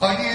خير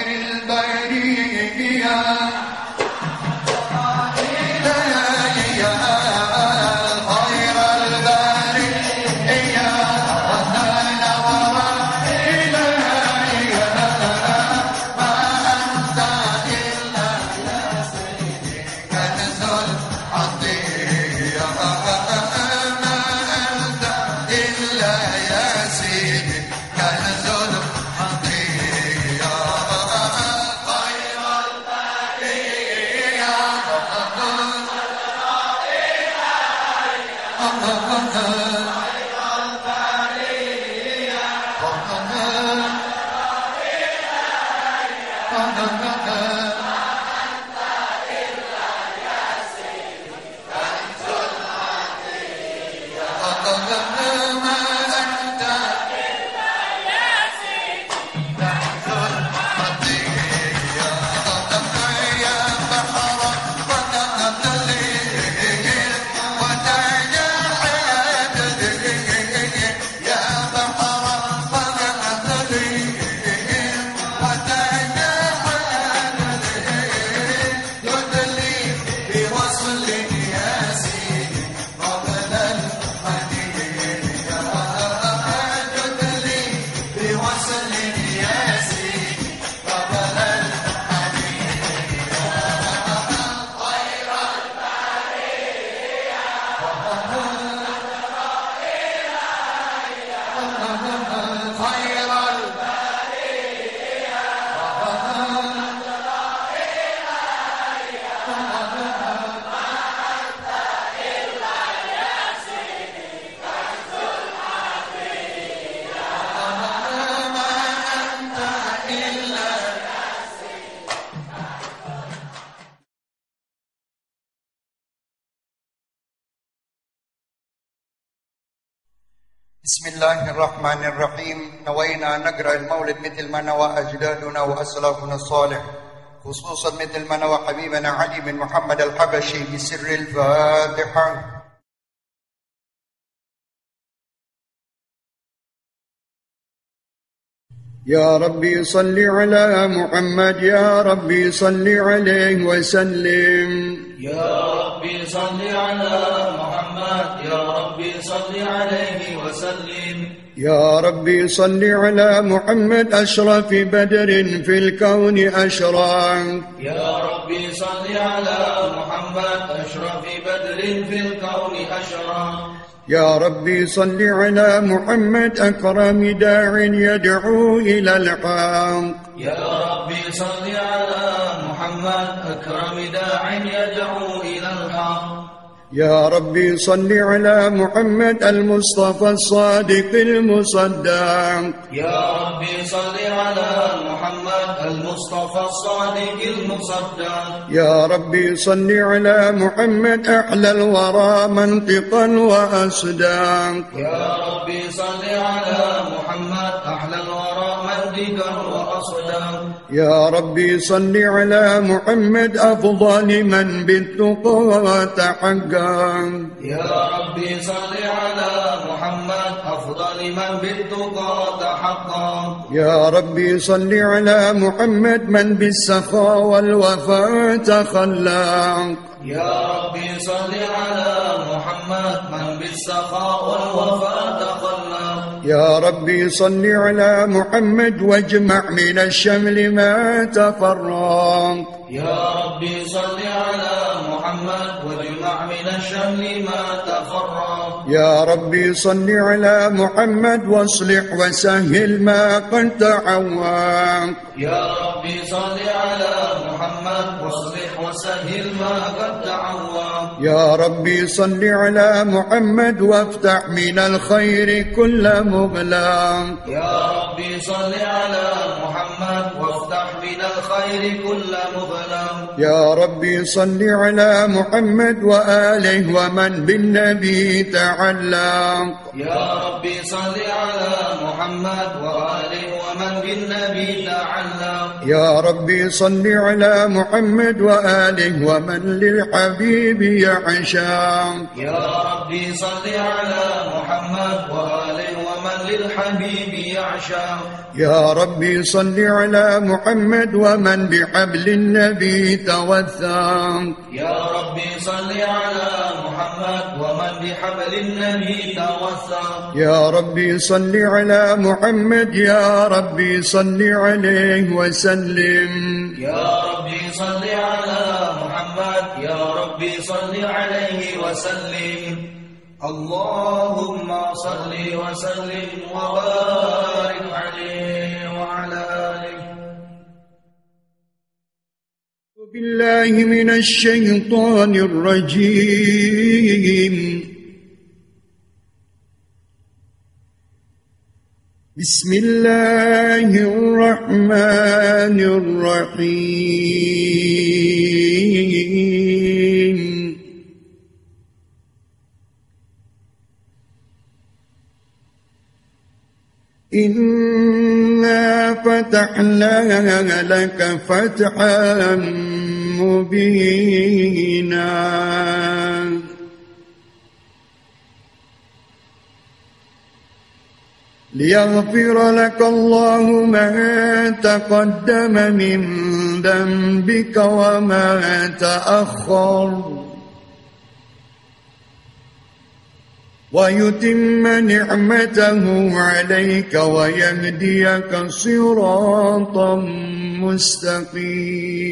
الرحيم نوينا نقرأ المولد مثل ما نوى أجدادنا وأسلافنا الصالح خصوصا مثل ما نوى حبيبنا علي بن محمد الحبشي بسر الفاتحة. يا ربي صل على محمد يا ربي صل عليه وسلم. يا ربي صل على محمد يا ربي صل عليه وسلم يا ربي صل على محمد أشرف بدر في الكون أشرف يا ربي صل على محمد أشرف بدر في الكون أشرف يا ربي صل على محمد أكرم داع يدعو إلى الحق. يا ربي صل على محمد أكرم يا ربي صل على محمد المصطفى الصادق المصدق. يا ربي صل على محمد المصطفى الصادق المصدق. يا ربي صل على محمد أحلى الورى منطقا وأصداق يا ربي صل على محمد أحلى الورى وأصدا يا ربي صل على محمد أفضل من بالتقى تحقق. يا ربي صل على محمد أفضل من بالتقى تحقق. يا ربي صل على محمد من بالسخاء والوفاء تخلق. يا ربي صل على محمد من بالسخاء والوفاء يا ربي صل على محمد واجمع من الشمل ما تفرق. يا ربي صل على محمد واجمع من الشمل ما تفرق. يا ربي صل على محمد واصلح وسهل ما قد تعوق. يا ربي صل على محمد واصلح وسهل ما قد تعوى يا ربي صل على محمد وافتح من الخير كل مغلق يا ربي صل على محمد وافتح من الخير كل مظلم يا ربي صل على محمد وآله ومن بالنبي تعلق يا ربي صل على محمد وآله ومن بالنبي تعلق يا ربي صل على محمد وآله ومن للحبيب يعشق يا ربي صل على محمد وآله ومن للحبيب يعشى. يا ربي صل على محمد ومن بحبل النبي توثق يا ربي صل على محمد ومن بحبل النبي توثق يا ربي صل على محمد يا ربي صل عليه وسلم. يا ربي صل على محمد يا ربي صل عليه وسلم. اللهم صل وسلم وبارك عليه وعلى آله. بالله من الشيطان الرجيم. بسم الله الرحمن الرحيم. إنا فتحنا لك فتحا مبينا ليغفر لك الله ما تقدم من ذنبك وما تأخر ويتم نعمته عليك ويهديك صراطا مستقيما.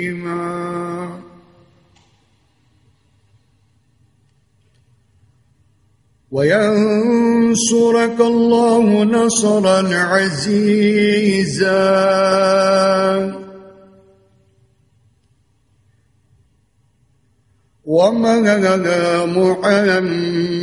وينصرك الله نصرا عزيزا. وما محمد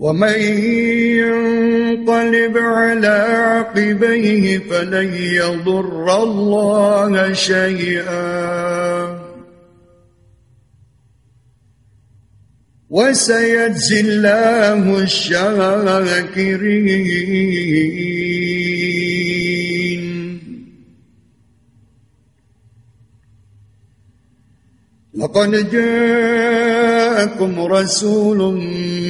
ومن ينقلب على عقبيه فلن يضر الله شيئا. وسيجزي الله الشاكرين. لقد جاءكم رسول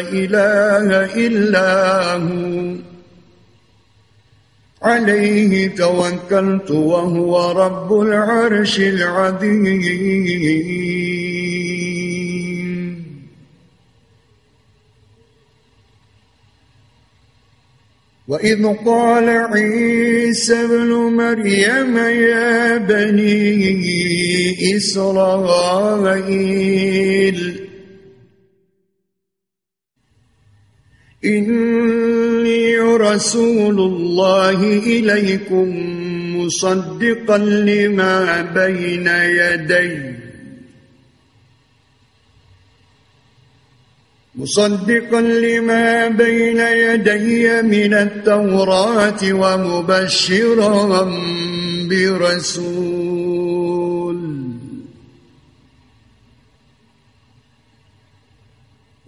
إله إلا هو. عليه توكلت وهو رب العرش العظيم. وإذ قال عيسى ابن مريم يا بني إسرائيل إني رسول الله إليكم مصدقا لما بين يدي. مصدقا لما بين يدي من التوراة ومبشرا برسول.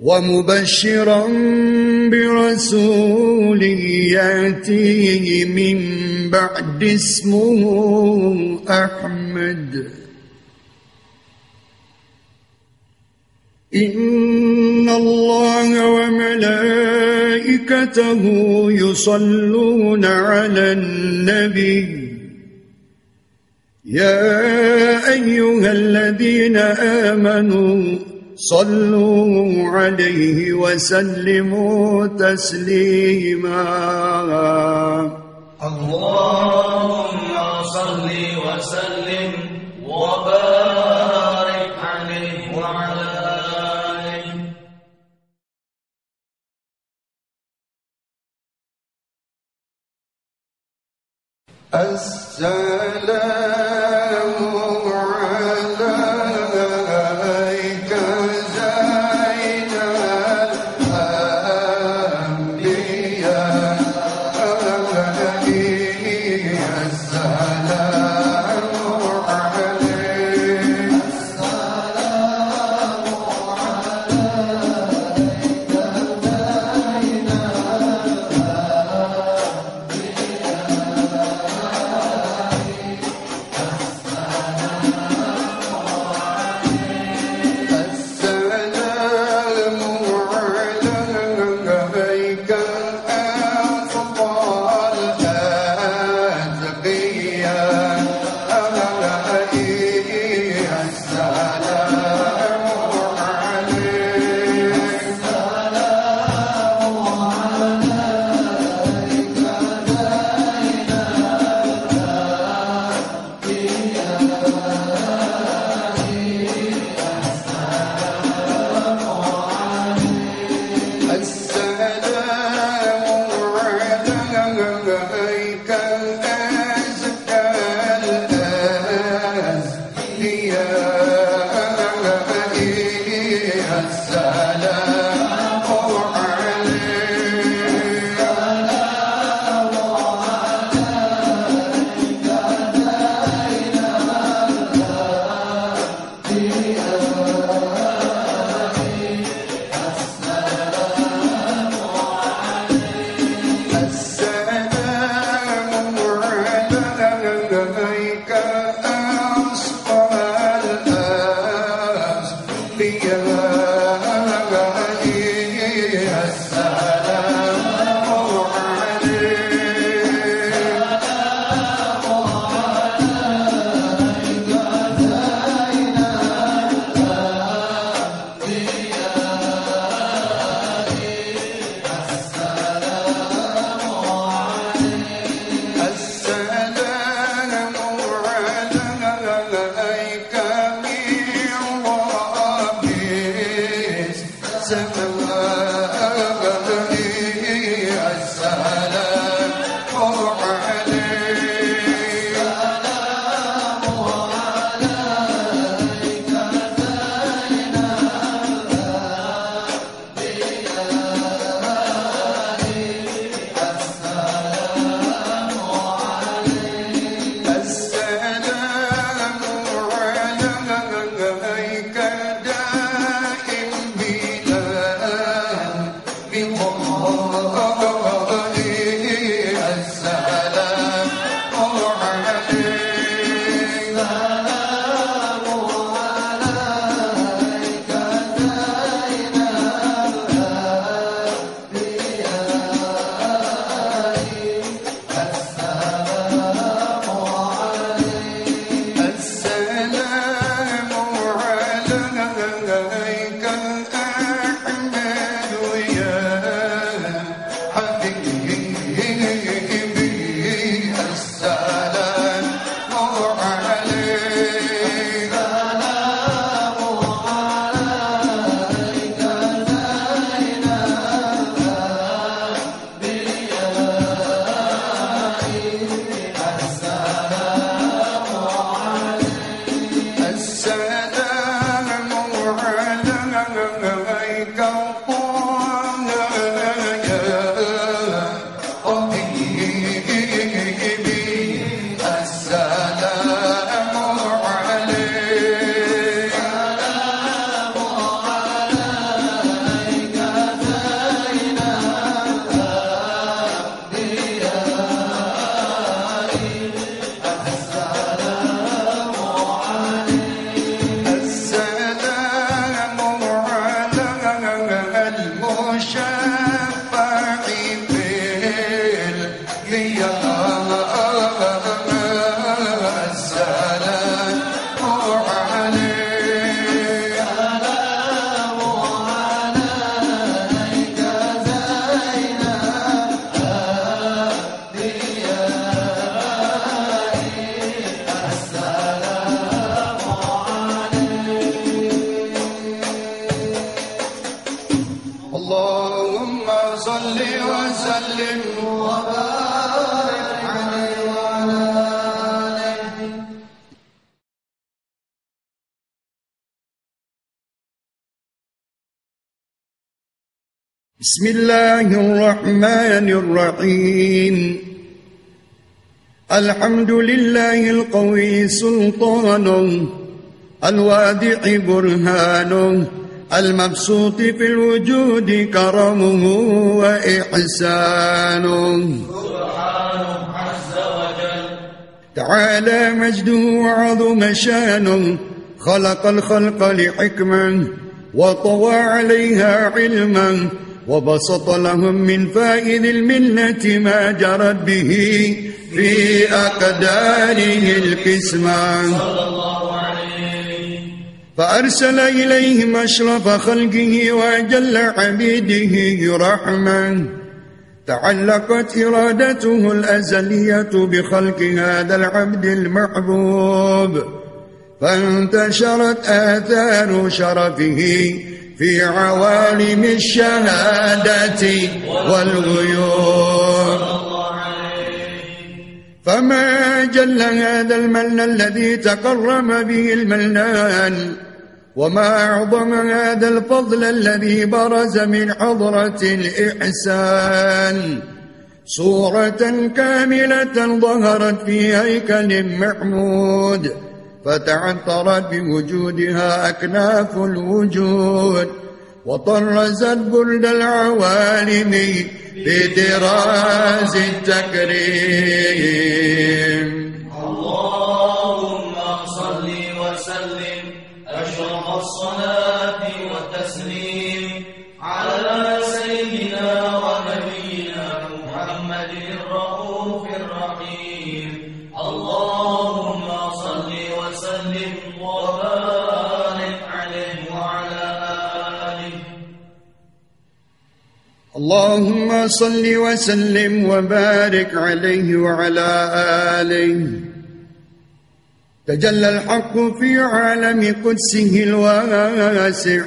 ومبشرا برسول ياتي من بعد اسمه أحمد. إن الله وملائكته يصلون على النبي. يا أيها الذين آمنوا صلوا عليه وسلموا تسليما. اللهم صل وسلم وبارك عليه وعلى آله. السلام بسم الله الرحمن الرحيم. الحمد لله القوي سلطانه الوادع برهانه المبسوط في الوجود كرمه وإحسانه. سبحانه عز وجل تعالى مجده وعظم شانه خلق الخلق لحكمة وطوى عليها علما وبسط لهم من فائد المنة ما جرت به في أقداره القسمة. فأرسل إليهم أشرف خلقه وأجل عبيده رحمة. تعلقت إرادته الأزلية بخلق هذا العبد المحبوب. فانتشرت آثار شرفه في عوالم الشهادة والغيوب فما جل هذا المن الذي تكرم به المنان وما أعظم هذا الفضل الذي برز من حضرة الإحسان؟ صورة كاملة ظهرت في هيكل محمود. فتعطرت بوجودها أكناف الوجود وطرزت برد العوالم بطراز التكريم. اللهم صل وسلم وبارك عليه وعلى آله. تجلى الحق في عالم قدسه الواسع.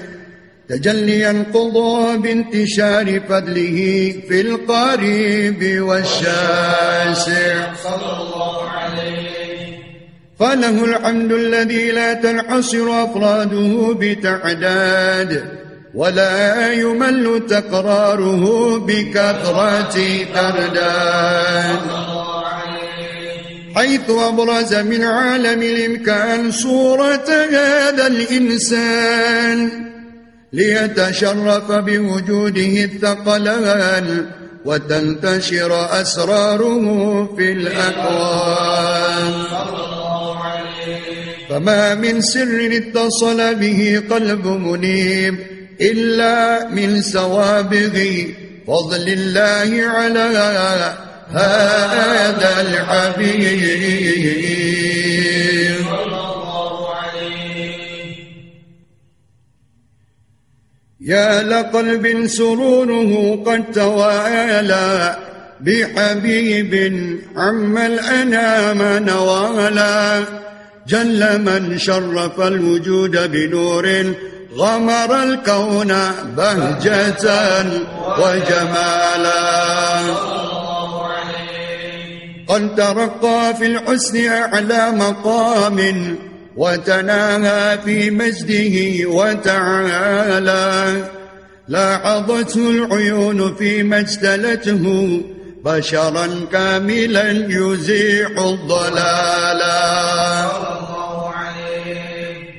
تجليا قضى بانتشار فضله في القريب والشاسع. صلى الله عليه فله الحمد الذي لا تنحصر أفراده بتعداد. ولا يمل تكراره بكثرة ترداد حيث أبرز من عالم الإمكان صورة هذا الإنسان ليتشرف بوجوده الثقلان وتنتشر أسراره في الأكوان. فما من سر اتصل به قلب منيب إلا من سوابغ فضل الله على هذا الحبيب. يا لقلب سروره قد توالى بحبيب عم الأنام نوالا. جل من شرف الوجود بنور غمر الكون بهجة وجمالا. قد ترقى في الحسن أعلى مقام وتناهى في مجده وتعالى. لاحظته العيون فيما اجتلته بشرا كاملا يزيح الضلالا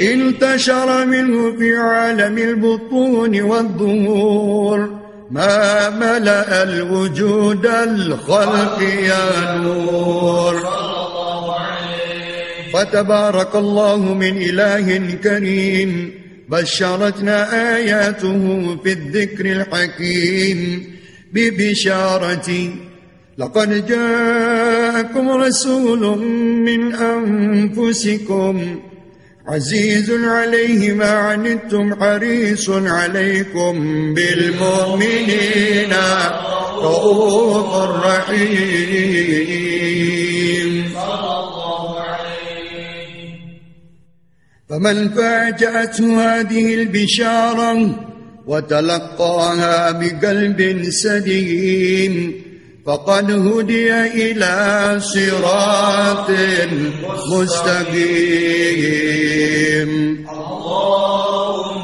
انتشر منه في عالم البطون والظهور ما ملأ الوجود الخلق يا نور. فتبارك الله من إله كريم. بشرتنا آياته في الذكر الحكيم. ببشارة لقد جاءكم رسول من أنفسكم. عزيز عليه ما عنتم حريص عليكم بالمؤمنين. رؤوف رحيم. فمن فاجأته هذه البشارة وتلقاها بقلب سليم فقد هدي إلى صراط مستقيم. اللهم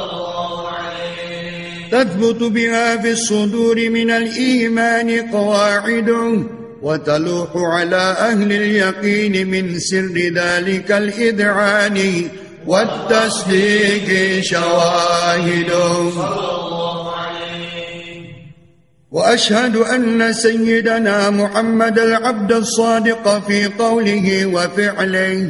تثبت بها في الصدور من الإيمان قواعد وتلوح على أهل اليقين من سر ذلك الإذعان والتصديق شواهد. وأشهد أن سيدنا محمد العبد الصادق في قوله وفعله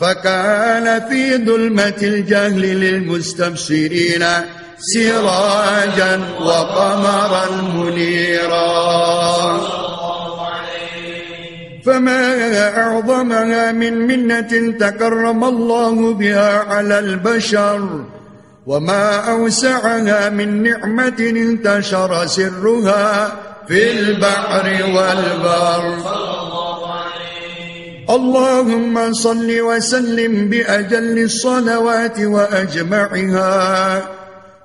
فكان في ظلمة الجهل للمستبصرين سراجا وقمرا منيرا فما أعظمها من منة تكرم الله بها على البشر وما أوسعها من نعمة انتشر سرها في البحر والبر. اللهم صل وسلم بأجل الصلوات وأجمعها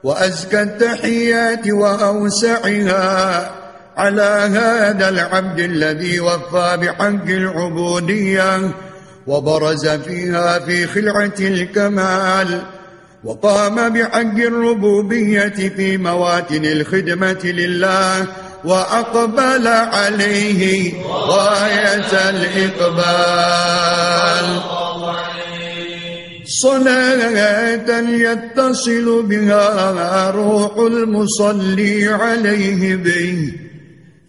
وأزكى التحيات وأوسعها على هذا العبد الذي وفى بحق العبودية وبرز فيها في خلعة الكمال وقام بحق الربوبية في مواتن الخدمة لله وأقبل عليه غاية الإقبال. صلاة يتصل بها روح المصلي عليه به.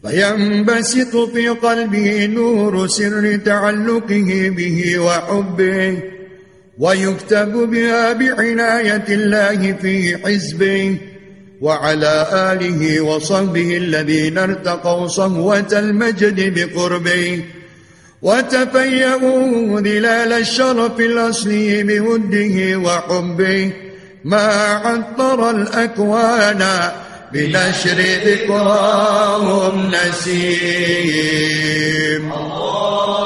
فينبسط في قلبه نور سر تعلقه به وحبه. ويكتب بها بعناية الله في حزبه. وعلى آله وصحبه الذين ارتقوا صهوة المجد بقربه وتفيأوا ظلال الشرف الأصلي بوده وحبه ما عطر الأكوان بنشر ذكراهم نسيم. اللهم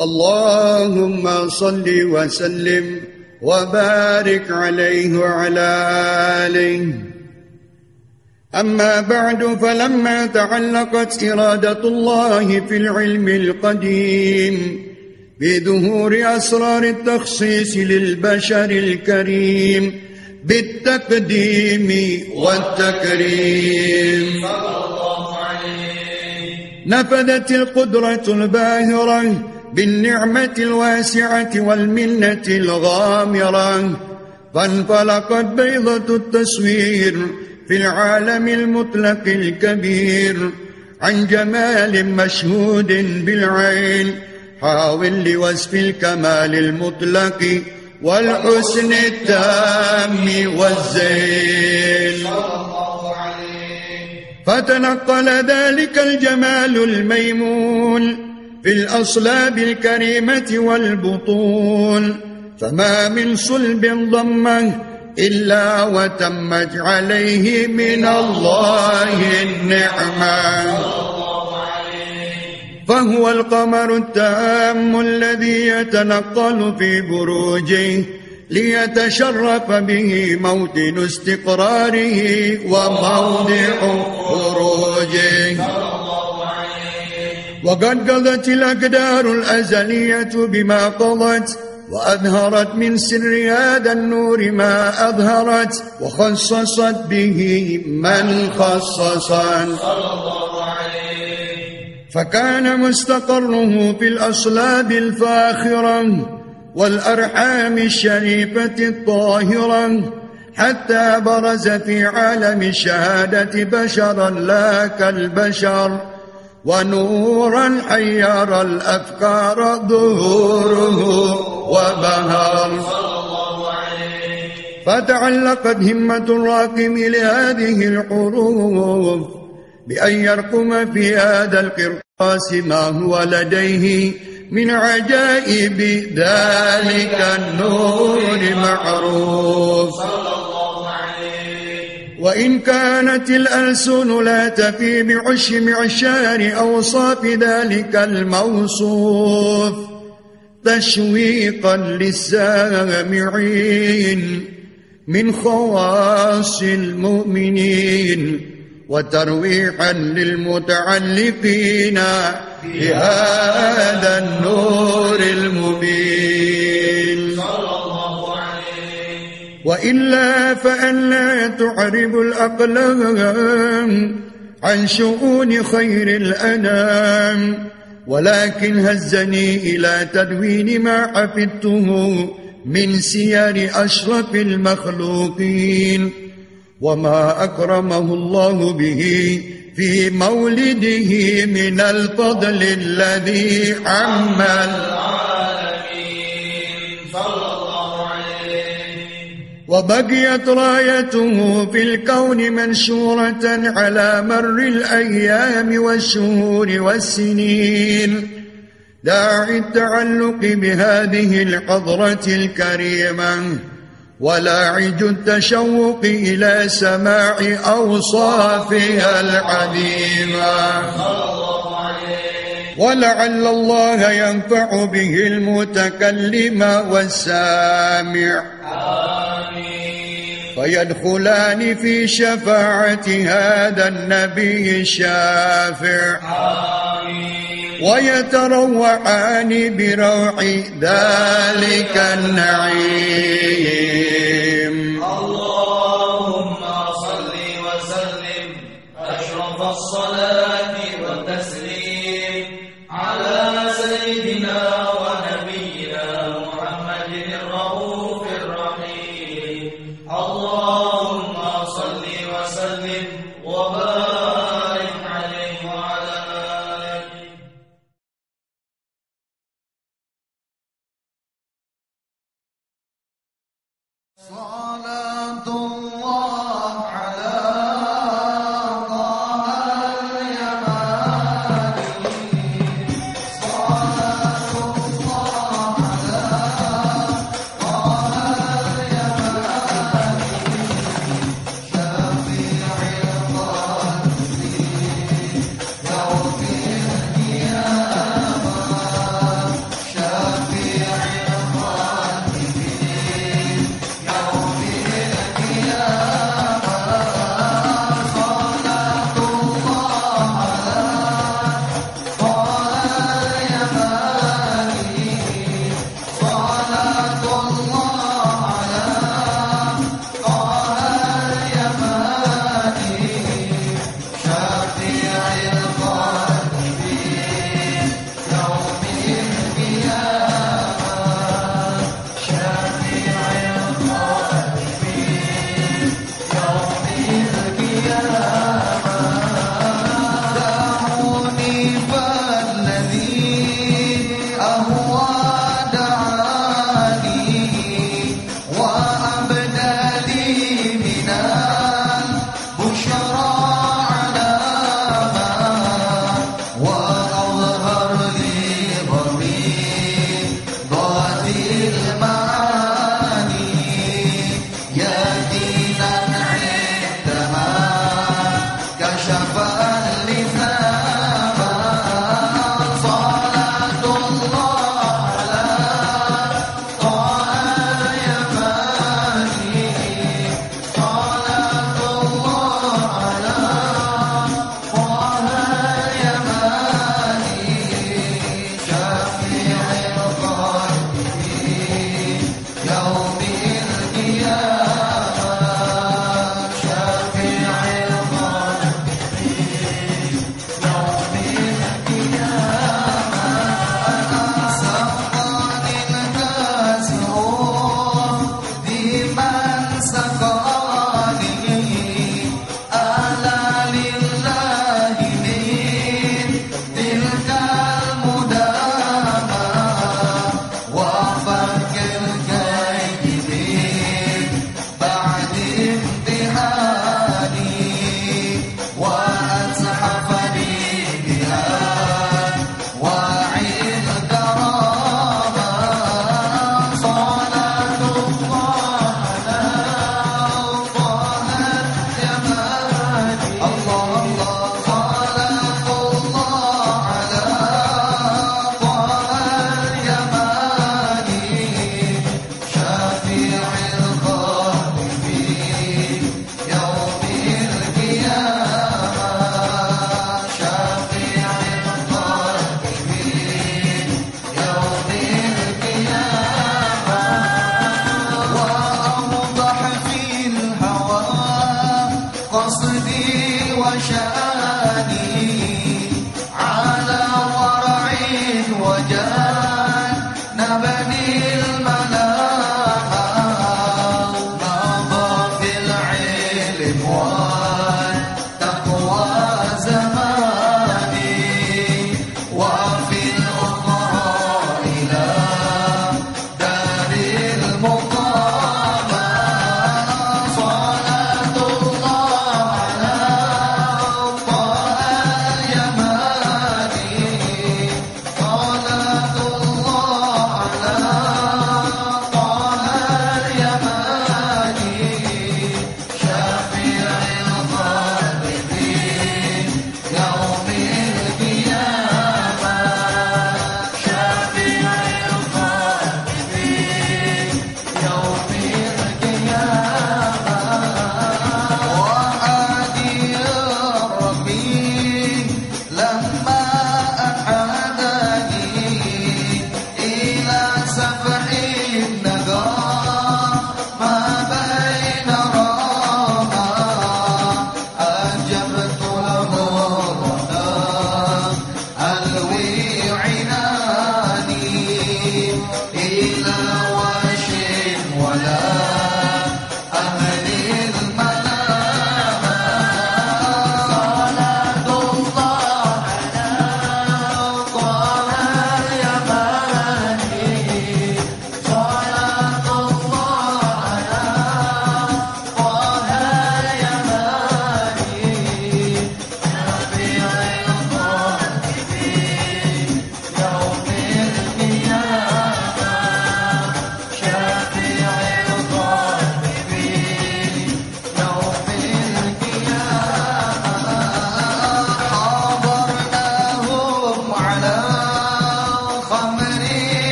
اللهم صل وسلم وبارك عليه وعلى آله. أما بعد فلما تعلقت إرادة الله في العلم القديم بظهور أسرار التخصيص للبشر الكريم بالتقديم والتكريم. صلى الله عليه نفذت القدرة الباهرة بالنعمة الواسعة والمنة الغامرة. فانفلقت بيضة التصوير في العالم المطلق الكبير. عن جمال مشهود بالعين حاول لوصف الكمال المطلق والحسن التام والزين. فتنقل ذلك الجمال الميمون في الأصلاب الكريمة والبطون فما من صلب ضمه إلا وتمت عليه من الله النعمة. فهو القمر التام الذي يتنقل في بروجه ليتشرف به موطن استقراره وموضع خروجه. وقد قضت الأقدار الأزلية بما قضت وأظهرت من سر هذا النور ما أظهرت وخصصت به من خصصا فكان مستقره في الأصلاب الفاخرة والأرحام الشريفة الطاهرة حتى برز في عالم الشهادة بشرا لا كالبشر. ونورا حير الأفكار ظهوره عليه فتعلقت همة الراكم لهذه الحروف بأن يرقم في هذا القرطاس ما هو لديه من عجائب ذلك النور معروف صلى وإن كانت الألسن لا تفي بعش معشار أوصاف ذلك الموصوف تشويقا للسامعين من خواص المؤمنين وترويحا للمتعلقين بهذا النور المبين. وإلا فأن لا تعرب الأقلام عن شؤون خير الأنام. ولكن هزني إلى تدوين ما حفظته من سير أشرف المخلوقين. وما أكرمه الله به في مولده من الفضل الذي عم وبقيت رايته في الكون منشورة على مر الأيام والشهور والسنين. داعي التعلق بهذه الحضرة الكريمة ولاعج التشوق إلى سماع أوصافها العديمة ولعل الله ينفع به المتكلم والسامع. آمين. فيدخلان في شفاعة هذا النبي الشافع. آمين. ويتروعان بروع ذلك النعيم. Sala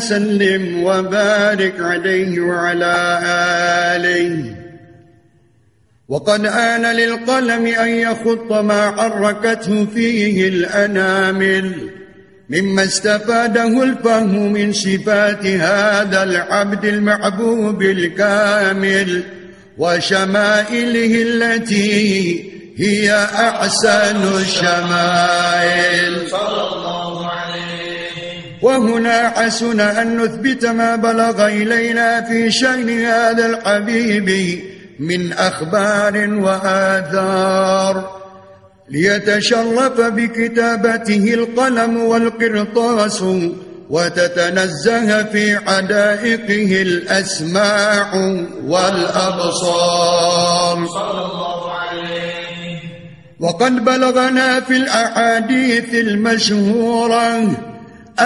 وسلم وبارك عليه وعلى آله. وقد آن للقلم أن يخط ما حركته فيه الأنامل مما استفاده الفهم من صفات هذا العبد المحبوب الكامل وشمائله التي هي أحسن الشمائل. صلى الله وهنا حسن أن نثبت ما بلغ إلينا في شأن هذا الحبيب من أخبار وآثار. ليتشرف بكتابته القلم والقرطاس وتتنزه في حدائقه الأسماع والأبصار. صلى الله عليه وقد بلغنا في الأحاديث المشهورة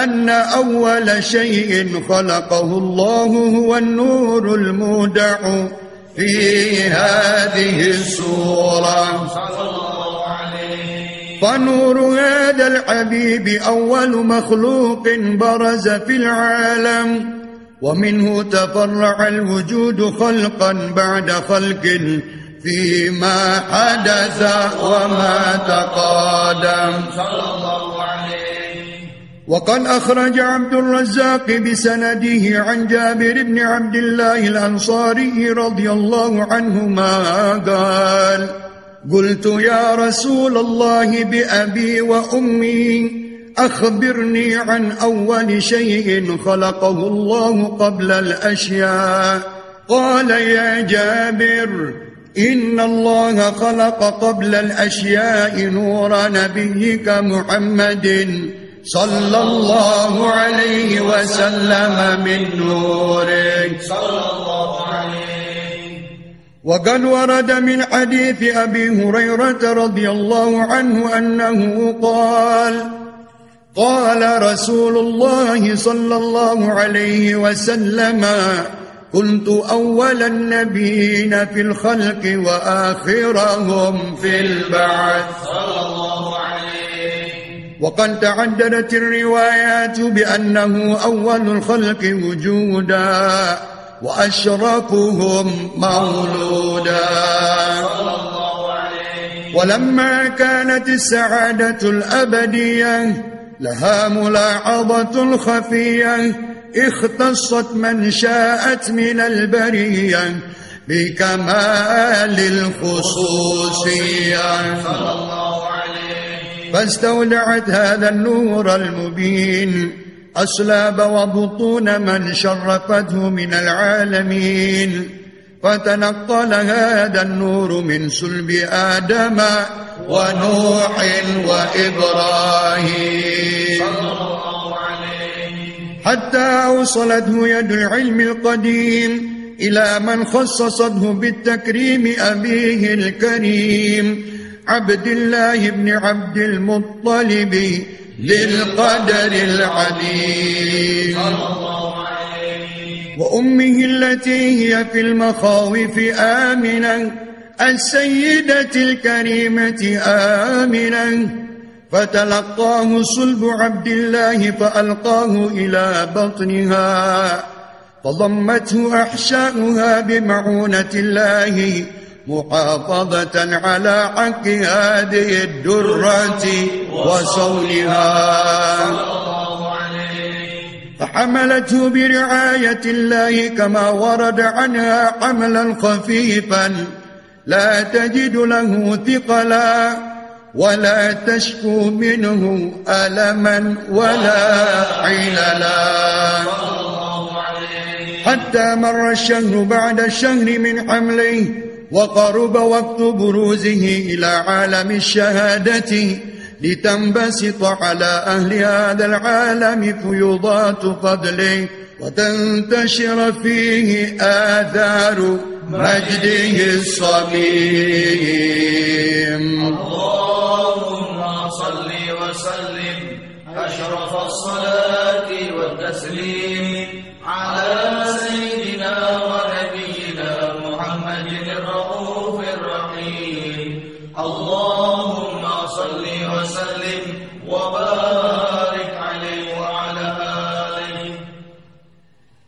أن أول شيء خلقه الله هو النور المودع في هذه السورة. فنور هذا الحبيب أول مخلوق برز في العالم ومنه تفرع الوجود خلقا بعد خلق فيما حدث وما تقادم صلى الله عليه وقد أخرج عبد الرزاق بسنده عن جابر بن عبد الله الأنصاري رضي الله عنهما قال قلت يا رسول الله بأبي وأمي أخبرني عن أول شيء خلقه الله قبل الأشياء. قال يا جابر إن الله خلق قبل الأشياء نور نبيك محمد. صلى الله عليه وسلم من نوره صلى الله عليه وقد ورد من حديث أبي هريرة رضي الله عنه أنه قال قال رسول الله صلى الله عليه وسلم كنت أول النبيين في الخلق وآخرهم في البعث. صلى الله وقد تعددت الروايات بأنه أول الخلق وجودا وأشرفهم مولودا. ولما كانت السعادة الأبدية لها ملاحظة خفية اختصت من شاءت من البرية بكمال الخصوصية. صلى الله عليه فاستودعت هذا النور المبين. أصلاب وبطون من شرفته من العالمين. فتنقل هذا النور من سلب آدم ونوح وإبراهيم. حتى أوصلته يد العلم القديم إلى من خصصته بالتكريم أبيه الكريم. عبد الله بن عبد المطلب للقدر العليم. وأمه التي هي في المخاوف آمنة السيدة الكريمة آمنة فتلقاه صلب عبد الله فألقاه إلى بطنها. فضمته أحشاؤها بمعونة الله محافظة على حق هذه الدرة وصولها. فحملته برعاية الله كما ورد عنها حملا خفيفا. لا تجد له ثقلا ولا تشكو منه ألما ولا عللا حتى مر الشهر بعد الشهر من حمله وقرب وقت بروزه إلى عالم الشهادة لتنبسط على أهل هذا العالم فيضات فضله وتنتشر فيه آثار مجده الصميم. اللهم صل وسلم أشرف الصلاة والتسليم على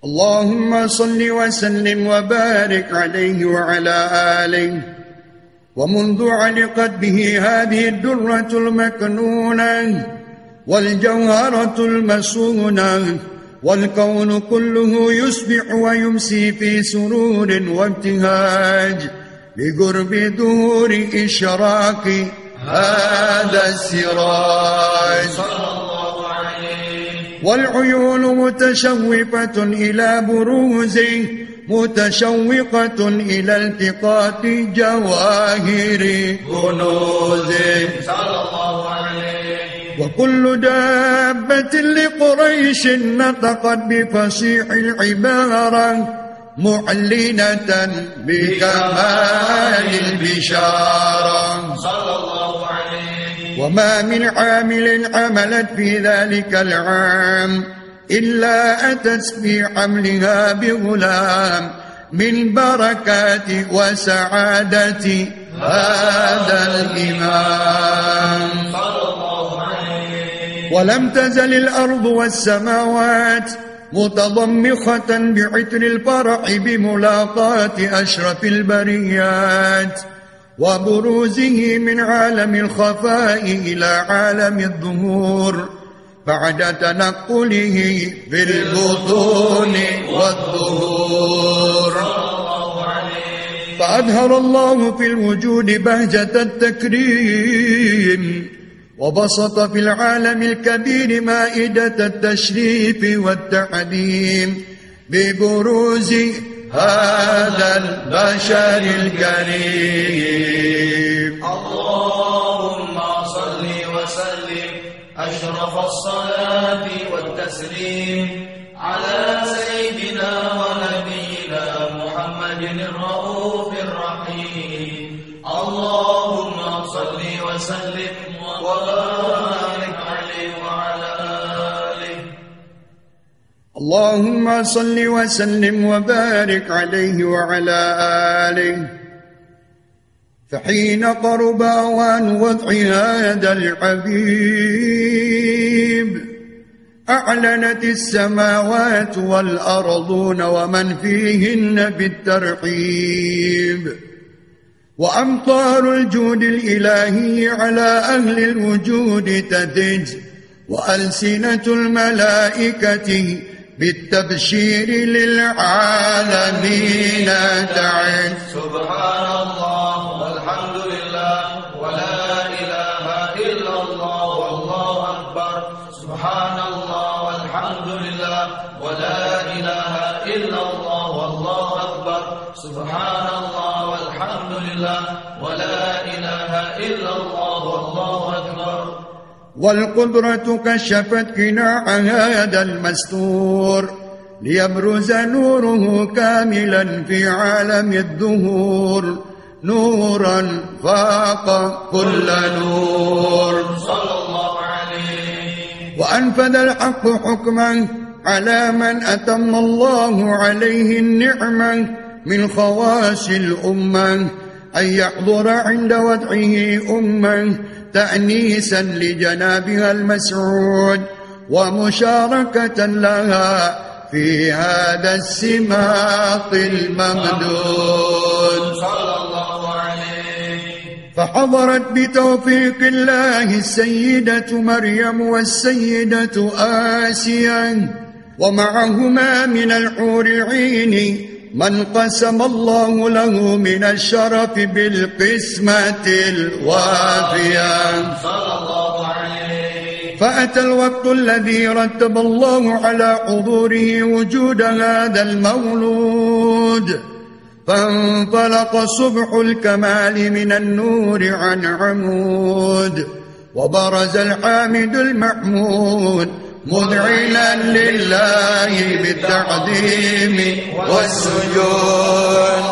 اللهم صل وسلم وبارك عليه وعلى آله. ومنذ علقت به هذه الدرة المكنونة والجوهرة المسونة والكون كله يصبح ويمسي في سرور وابتهاج بقرب ظهور إشراق هذا السراج. والعيون متشوفة إلى بروزه متشوقة إلى التقاط جواهر كنوزه وكل دابة لقريش نطقت بفصيح العبارة معلنة بكمال البشارة. صلى الله عليه وما من عامل عملت في ذلك العام إلا أتت في حملها بغلام من بركات وسعادة هذا الإمام. ولم تزل الأرض والسماوات متضمخة بعطر الفرح بملاقاة أشرف البريات. وبروزه من عالم الخفاء إلى عالم الظهور بعد تنقله في البطون والظهور. فأظهر الله في الوجود بهجة التكريم وبسط في العالم الكبير مائدة التشريف والتعليم ببروز هذا البشر الكريم. اللهم صل وسلم أشرف الصلاة والتسليم على سيدنا ونبينا محمد الرؤوف الرحيم. اللهم صل وسلم وبارك اللهم صل وسلم وبارك عليه وعلى آله. فحين قرب أوان وضع هذا الحبيب أعلنت السماوات والأرضون ومن فيهن بالترحيب. وأمطار الجود الإلهي على أهل الوجود تدج وألسنة الملائكة بالتبشير للعالمين تعد سبحان الله. والقدرة كشفت قناع هذا المستور ليبرز نوره كاملا في عالم الدهور. نورا فاق كل نور. صلى الله عليه. وأنفذ الحق حكما على من أتم الله عليه النعمة من خواص الأمة أن يحضر عند وضعه أمة تأنيسا لجنابها المسعود ومشاركة لها في هذا السماق الممدود. صلى الله عليه فحضرت بتوفيق الله السيدة مريم والسيدة آسيا ومعهما من الحور العين من قسم الله له من الشرف بالقسمة الوافية. صلى الله عليه فأتى الوقت الذي رتب الله على حضوره وجود هذا المولود. فانطلق صبح الكمال من النور عن عمود وبرز الحامد المحمود. مذعنا لله بالتعظيم والسجود.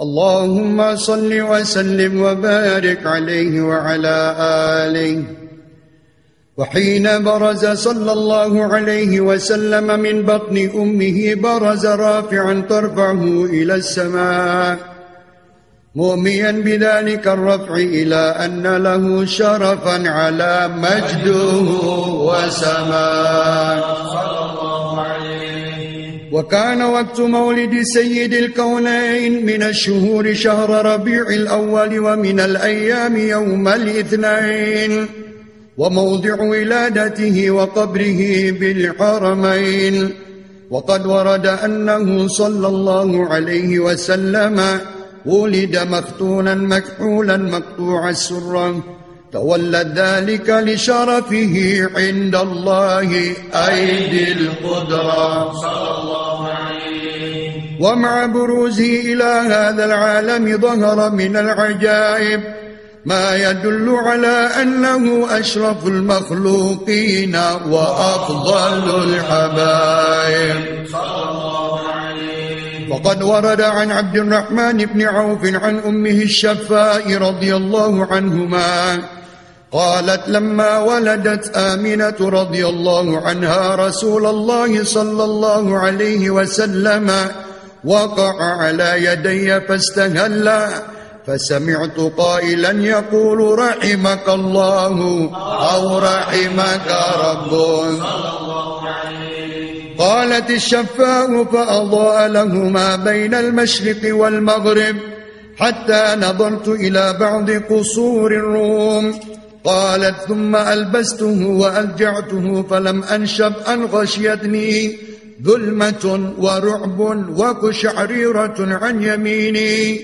اللهم صل وسلم وبارك عليه وعلى آله. وحين برز صلى الله عليه وسلم من بطن أمه برز رافعا ترفعه إلى السماء. مؤميا بذلك الرفع إلى أن له شرفا على مجده وسماه وكان وقت مولد سيد الكونين من الشهور شهر ربيع الأول ومن الأيام يوم الاثنين وموضع ولادته وقبره بالحرمين. وقد ورد أنه صلى الله عليه وسلم ولد مختونا مكحولا مقطوع السرة. تولد ذلك لشرفه عند الله أيدي القدرة. صلى الله عليه ومع بروزه إلى هذا العالم ظهر من العجائب ما يدل على أنه أشرف المخلوقين وأفضل الحبائب صلى الله عليه وقد ورد عن عبد الرحمن بن عوف عن أمه الشفاء رضي الله عنهما قالت لما ولدت آمنة رضي الله عنها رسول الله صلى الله عليه وسلم وقع على يدي فاستهلا فسمعت قائلا يقول رحمك الله أو رحمك رب قالت الشفاء فأضاء له ما بين المشرق والمغرب حتى نظرت إلى بعض قصور الروم. قالت ثم ألبسته وألجعته فلم أنشب أن غشيتني. ظلمة ورعب وقشعريرة عن يميني.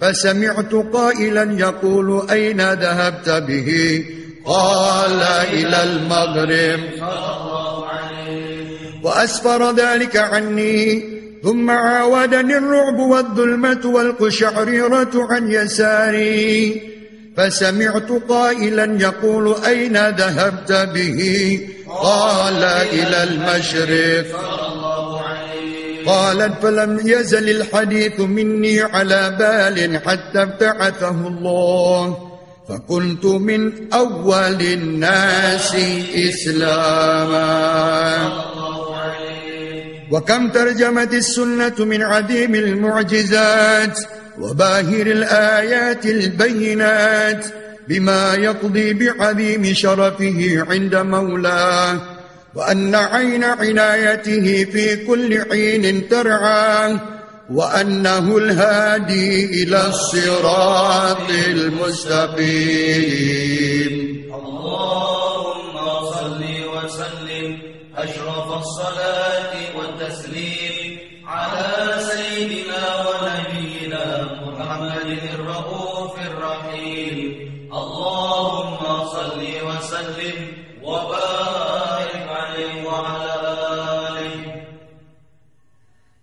فسمعت قائلا يقول أين ذهبت به؟ قال إلى المغرب. وأسفر ذلك عني. ثم عاودني الرعب والظلمة والقشعريرة عن يساري. فسمعت قائلا يقول أين ذهبت به? قال إلى المشرق. قالت فلم يزل الحديث مني على بال حتى ابتعثه الله. فكنت من أول الناس إسلاما. وكم ترجمت السنة من عديم المعجزات؟ وباهر الآيات البينات بما يقضي بعظيم شرفه عند مولاه وأن عين عنايته في كل حين ترعاه وأنه الهادي إلى الصراط المستقيم. اللهم صل وسلم أشرف الصلاة اللهم صل وسلم وبارك عليه وعلى آله.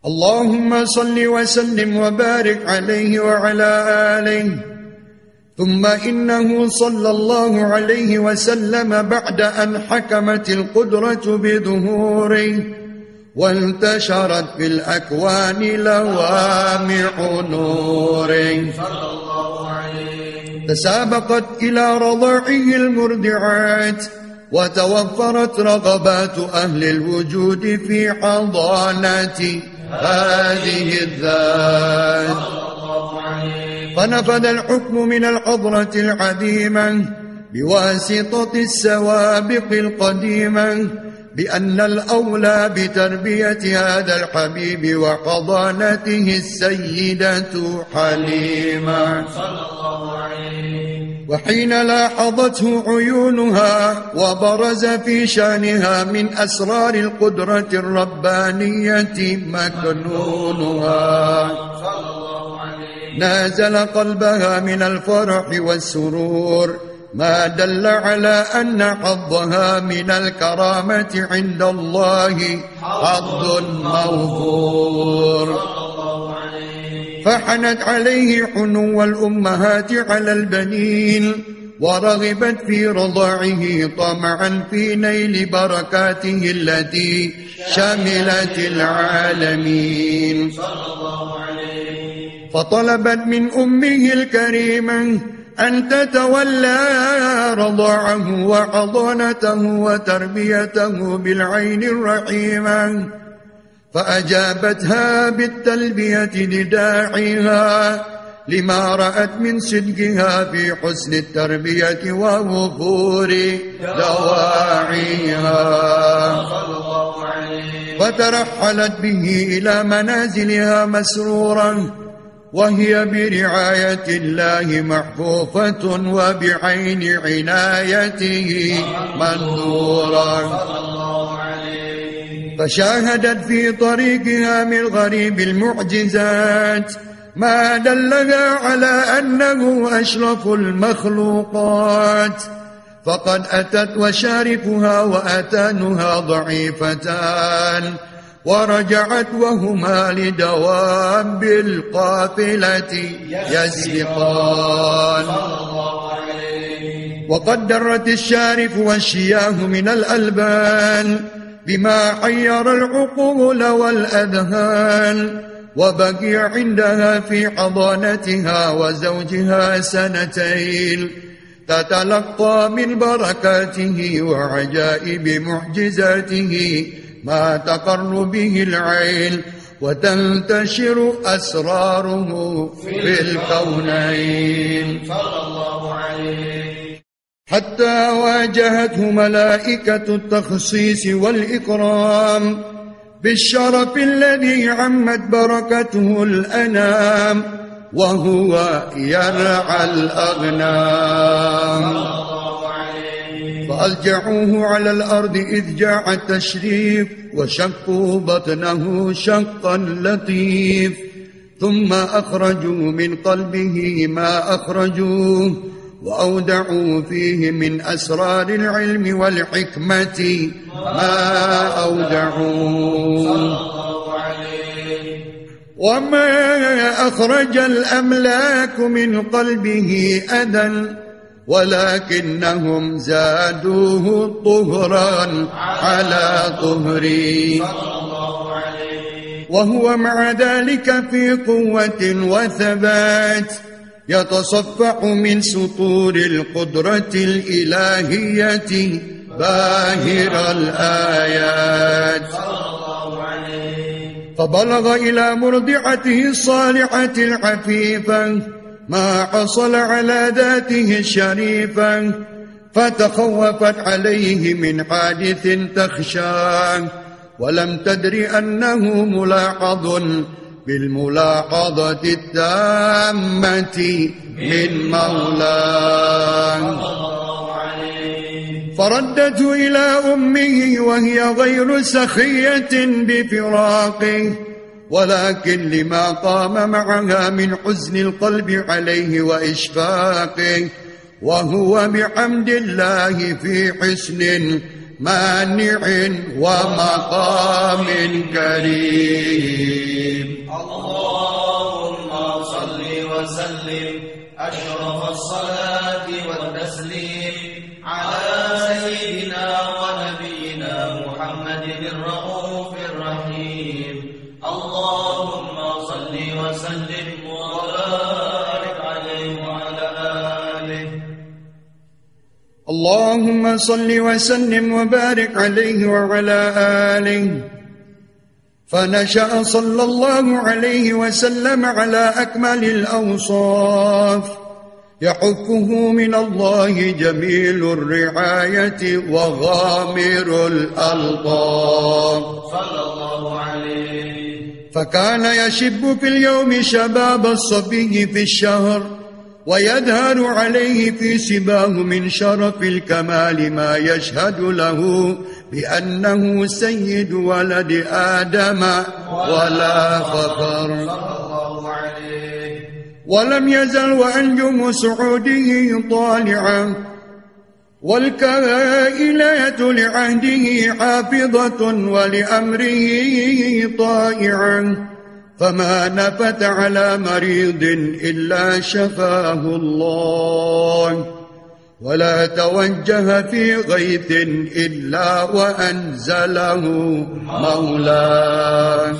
اللهم صل وسلم وبارك عليه وعلى آله. ثم إنه صلى الله عليه وسلم بعد أن حكمت القدرة بظهوره وانتشرت في الأكوان لوامع نوره. تسابقت إلى رضاعه المرضعات وتوفرت رغبات أهل الوجود في حضانة هذه الذات. فنفذ الحكم من الحضرة العظيمة بواسطة السوابق القديمة بأن الأولى بتربية هذا الحبيب وحضانته السيدة حليمة. صلى الله عليه وحين لاحظته عيونها وبرز في شأنها من أسرار القدرة الربانية مكنونها. نازل قلبها من الفرح والسرور. ما دل على أن حظها من الكرامة عند الله حظ موفور. فحنت عليه حنو الأمهات على البنين ورغبت في رضاعه طمعا في نيل بركاته التي شملت العالمين. فطلبت من أمه الكريمة أن تتولى رضاعه وحضانته وتربيته بالعين الرحيمة فأجابتها بالتلبية لداعيها لما رأت من صدقها في حسن التربية ووفور دواعيها. فترحلت به إلى منازلها مسرورا وهي برعاية الله محفوفة وبعين عنايته منظورا. فشاهدت في طريقها من غريب المعجزات ما دلها على أنه أشرف المخلوقات. فقد أتت وشارفها وأتانها ضعيفتان. ورجعت وهما لدواب القافلة يسبقان. وقد درت الشارف والشياه من الألبان بما حير العقول والأذهان وبقي عندها في حضانتها وزوجها سنتين. تتلقى من بركاته وعجائب معجزاته ما تقر به العين وتنتشر أسراره في الكونين. صلى الله عليه حتى واجهته ملائكة التخصيص والإكرام بالشرف الذي عمت بركته الأنام وهو يرعى الأغنام. فألجعوه على الأرض إذ جاع التشريف وشقوا بطنه شقا لطيف. ثم أخرجوا من قلبه ما أخرجوه وأودعوا فيه من أسرار العلم والحكمة ما أودعوا وما أخرج الأملاك من قلبه أذى ولكنهم زادوه طهرا على طهري. وهو مع ذلك في قوة وثبات يتصفح من سطور القدرة الإلهية باهر الآيات. فبلغ إلى مرضعته الصالحة العفيفة ما حصل على ذاته الشريفة فتخوفت عليه من حادث تخشاه ولم تدر أنه ملاحظ بالملاحظة التامة من مولاه فردته إلى أمه وهي غير سخية بفراقه. ولكن لما قام معها من حزن القلب عليه وإشفاقه وهو بحمد الله في حسن مانع ومقام كريم. اللهم صل وسلم أشرف الصلاة اللهم صل وسلم وبارك عليه وعلى آله. فنشأ صلى الله عليه وسلم على أكمل الأوصاف. يحفه من الله جميل الرعاية وغامر الألطاف صلى الله عليه فكان يشب في اليوم شباب الصبي في الشهر. ويدهر عليه في سباه من شرف الكمال ما يشهد له بأنه سيد ولد آدم ولا فخر. ولم يزل وأنجم سعوده طالعا. والكائنات لعهده حافظة ولأمره طائعا. فما نفت على مريض إلا شفاه الله. ولا توجه في غيث إلا وأنزله مولاه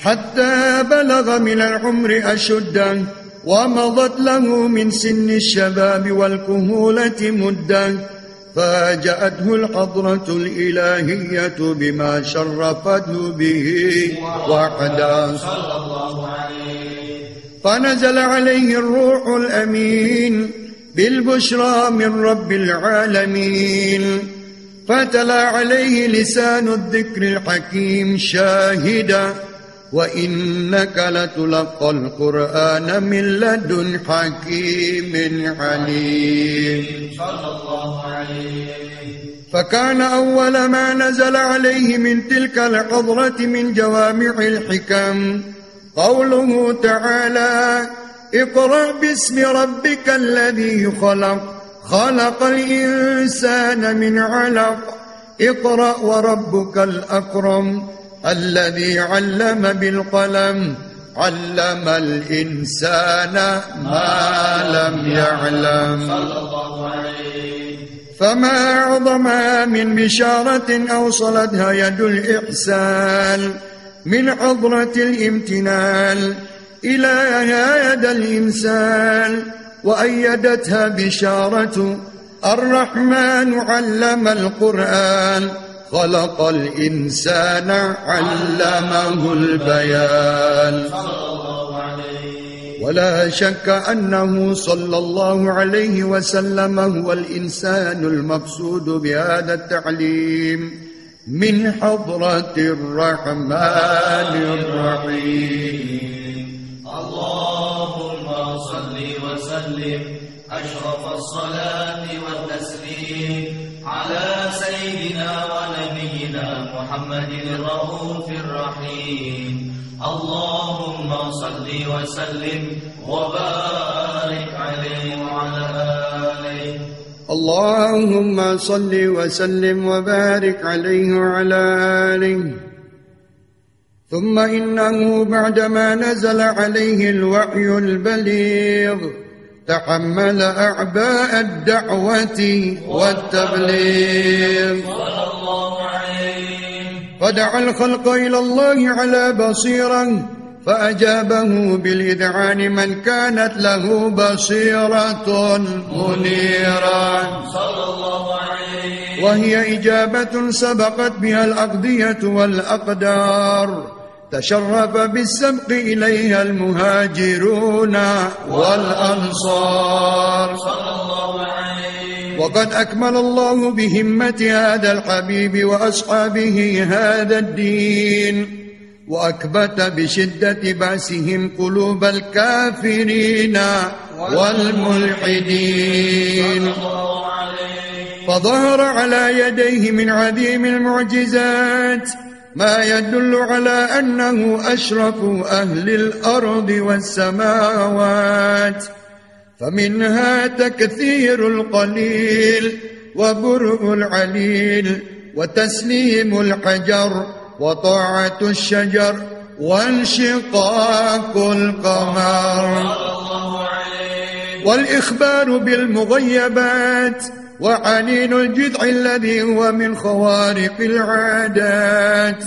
حتى بلغ من العمر أشده ومضت له من سن الشباب والكهولة مدة. فاجأته الحضرة الإلهية بما شرفته به وحده. صلى الله عليه فنزل عليه الروح الأمين بالبشرى من رب العالمين. فتلا عليه لسان الذكر الحكيم شاهدا. وإنك لتلقى القرآن من لدن حكيم عليم. صلى الله عليه فكان أول ما نزل عليه من تلك الحضرة من جوامع الحكم. قوله تعالى اقرأ باسم ربك الذي خلق. خلق الإنسان من علق. اقرأ وربك الأكرم. الذي علم بالقلم علم الإنسان ما لم يعلم. فما أعظمها من بشارة أوصلتها يد الإحسان من حضرة الامتنان. إلى يد الإنسان وأيدتها بشارة. الرحمن علم القرآن خلق الإنسان علمه البيان. ولا شك أنه صلى الله عليه وسلم هو الإنسان المقصود بهذا التعليم. من حضرة الرحمن الرحيم. اللهم صل وسلم أشرف الصلاة والتسليم. على سيدنا ونبينا محمد الرؤوف الرحيم. اللهم صل وسلم وبارك عليه وعلى آله. اللهم صل وسلم وبارك عليه وعلى آله. ثم إنه بعدما نزل عليه الوحي البليغ. تحمل أعباء الدعوة والتبليغ. فدعا الخلق إلى الله على بصيرة فأجابه بالإذعان من كانت له بصيرة منيرة. صلى الله عليه وهي إجابة سبقت بها الأقضية والأقدار. تشرف بالسبق إليها المهاجرون والأنصار. صلى الله عليه وقد أكمل الله بهمة هذا الحبيب وأصحابه هذا الدين وأكبت بشدة بأسهم قلوب الكافرين والملحدين. فظهر على يديه من عظيم المعجزات ما يدل على أنه أشرف أهل الأرض والسماوات. فمنها تكثير القليل وبرء العليل وتسليم الحجر وطاعة الشجر وانشقاق القمر. والإخبار بالمغيبات وعنين الجذع الذي هو من خوارق العادات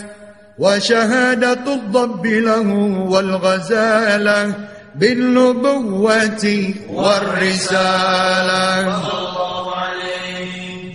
وشهادة الضب له والغزالة بالنبوة والرسالة.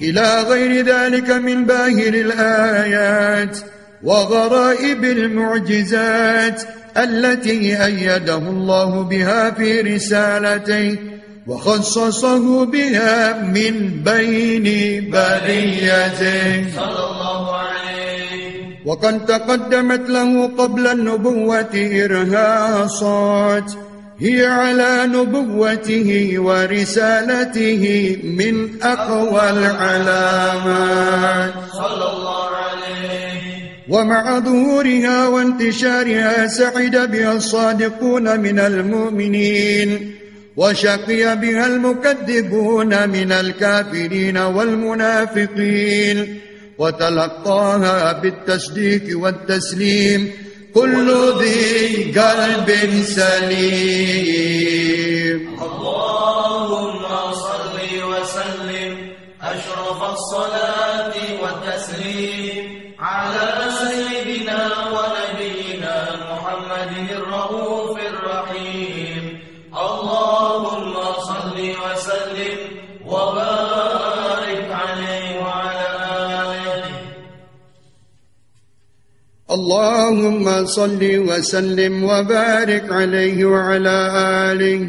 إلى غير ذلك من باهر الآيات وغرائب المعجزات التي أيده الله بها في رسالته. وخصصه بها من بين بريته. صلى الله عليه. وقد تقدمت له قبل النبوة إرهاصات. هي على نبوته ورسالته من أقوى العلامات. صلى الله عليه. ومع ظهورها وانتشارها سعد بها الصادقون من المؤمنين. وشقي بها المكذبون من الكافرين والمنافقين وتلقاها بالتصديق والتسليم. كل ذي قلب سليم. اللهم صل وسلم أشرف الصلاة اللهم صل وسلم وبارك عليه وعلى آله.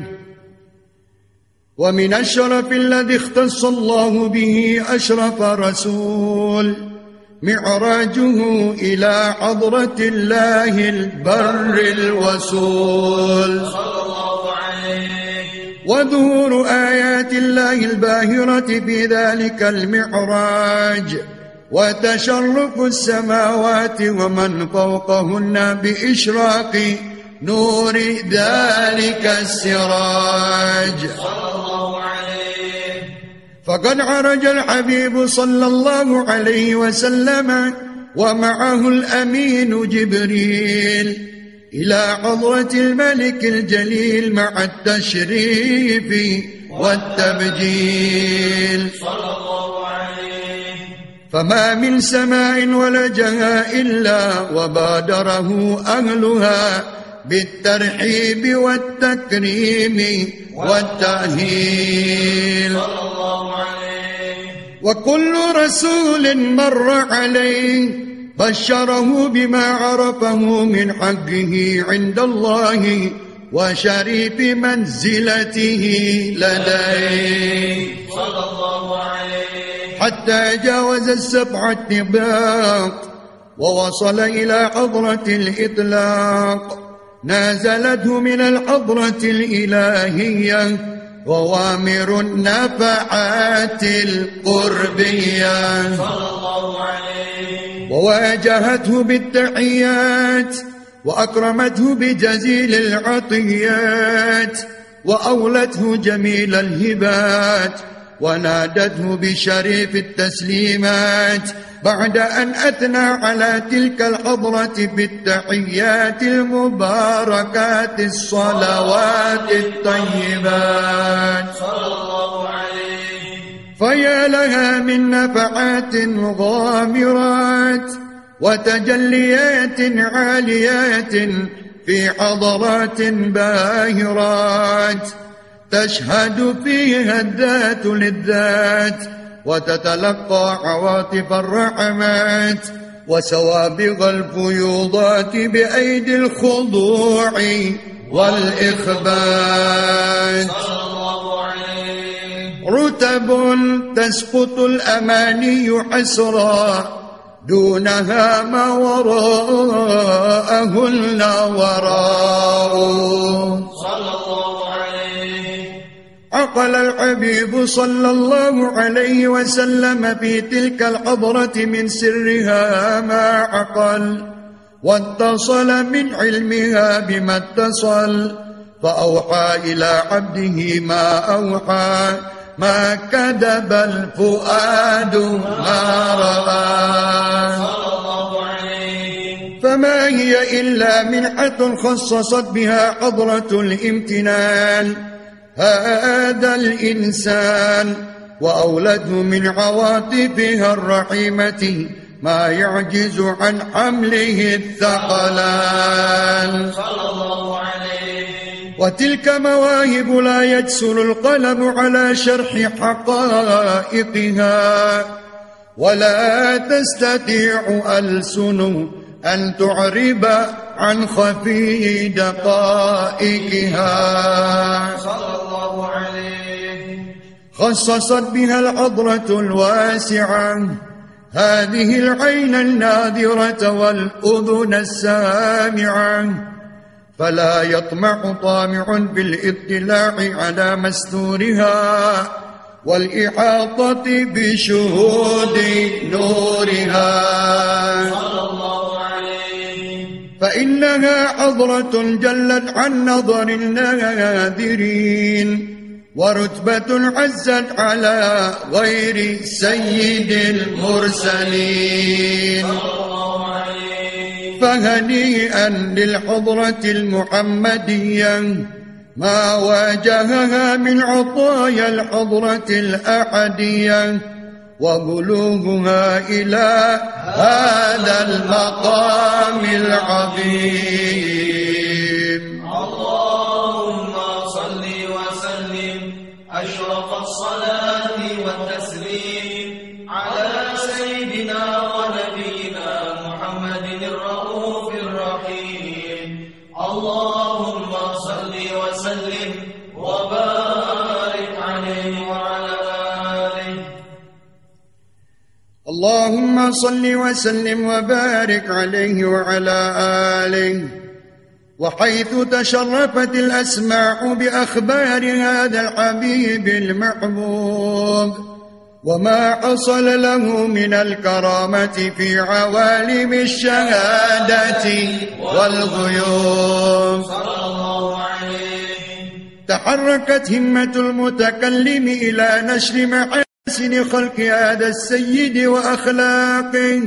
ومن الشرف الذي اختص الله به أشرف رسول. معراجه إلى حضرة الله البر الوسول صلى الله عليه وظهور آيات الله الباهرة في ذلك المعراج. وتشرف السماوات ومن فوقهن بإشراق نور ذلك السراج. فقد عرج الحبيب صلى الله عليه وسلم ومعه الأمين جبريل إلى حضرة الملك الجليل مع التشريف والتبجيل. صلى الله عليه فما من سماء ولجها إلا وبادره أهلها بالترحيب والتكريم والتأهيل. وكل رسول مر عليه بشره بما عرفه من حقه عند الله وشريف منزلته لديه. صلى الله عليه حتى جاوز السبع الطباق ووصل إلى حضرة الإطلاق. نازلته من الحضرة الإلهية ووامر النفعات القربية. صلى الله عليه وواجهته بالتحيات وأكرمته بجزيل العطيات وأولته جميل الهبات. ونادته بشريف التسليمات بعد أن أثنى على تلك الحضرة بالتحيات المباركات الصلوات الطيبات. صلى الله عليه فيا لها من نفعات غامرات وتجليات عاليات في حضرات باهرات. تشهد فيها الذات للذات وتتلقى عواطف الرحمات وسوابغ الفيوضات بأيدي الخضوع والإخبات. رتب تسقط الأماني حسرا دونها ما وراءه وراء صلى الله عقل الحبيب صلى الله عليه وسلم في تلك الحضرة من سرها ما عقل واتصل من علمها بما اتصل فأوحى إلى عبده ما أوحى ما كذب الفؤاد ما رأى. فما هي إلا منحة خصصت بها حضرة الامتنان هذا الإنسان وأولده من عواطفها الرحيمة ما يعجز عن حمله الثقلان. صلى الله عليه وتلك مواهب لا يجسر القلم على شرح حقائقها ولا تستطيع ألسن أن تعرب عن خفي دقائقها صلى الله عليه. خصصت بها الحضرة الواسعة. هذه العين الناذرة والأذن السامعة. فلا يطمع طامع بالاطلاع على مستورها والإحاطة بشهود نورها. فإنها حضرة جلت عن نظر الناذرين ورتبة عزت على غير سيد المرسلين. فهنيئا للحضرة المحمدية ما واجهها من عطايا الحضرة الأحدية. وبلوغها إلى هذا المقام العظيم. اللهم صل وسلم وبارك عليه وعلى آله وحيث تشرفت الأسماع بأخبار هذا الحبيب المحبوب وما حصل له من الكرامة في عوالم الشهادة والغيوب. تحركت همة المتكلم إلى نشر محاسن خلق هذا السيد وأخلاقه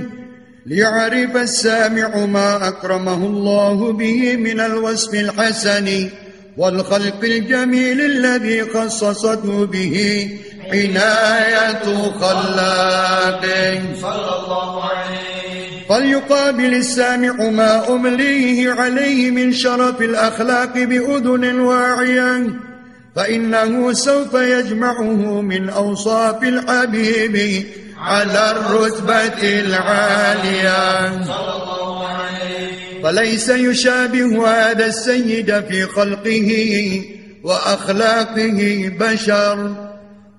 ليعرف السامع ما أكرمه الله به من الوصف الحسن والخلق الجميل الذي خصصته به عناية خلاقه. صلى الله عليه فليقابل السامع ما أمليه عليه من شرف الأخلاق بأذن واعية. فإنه سوف يجمعه من أوصاف الحبيب على الرتبة العالية. فليس يشابه هذا السيد في خلقه وأخلاقه بشر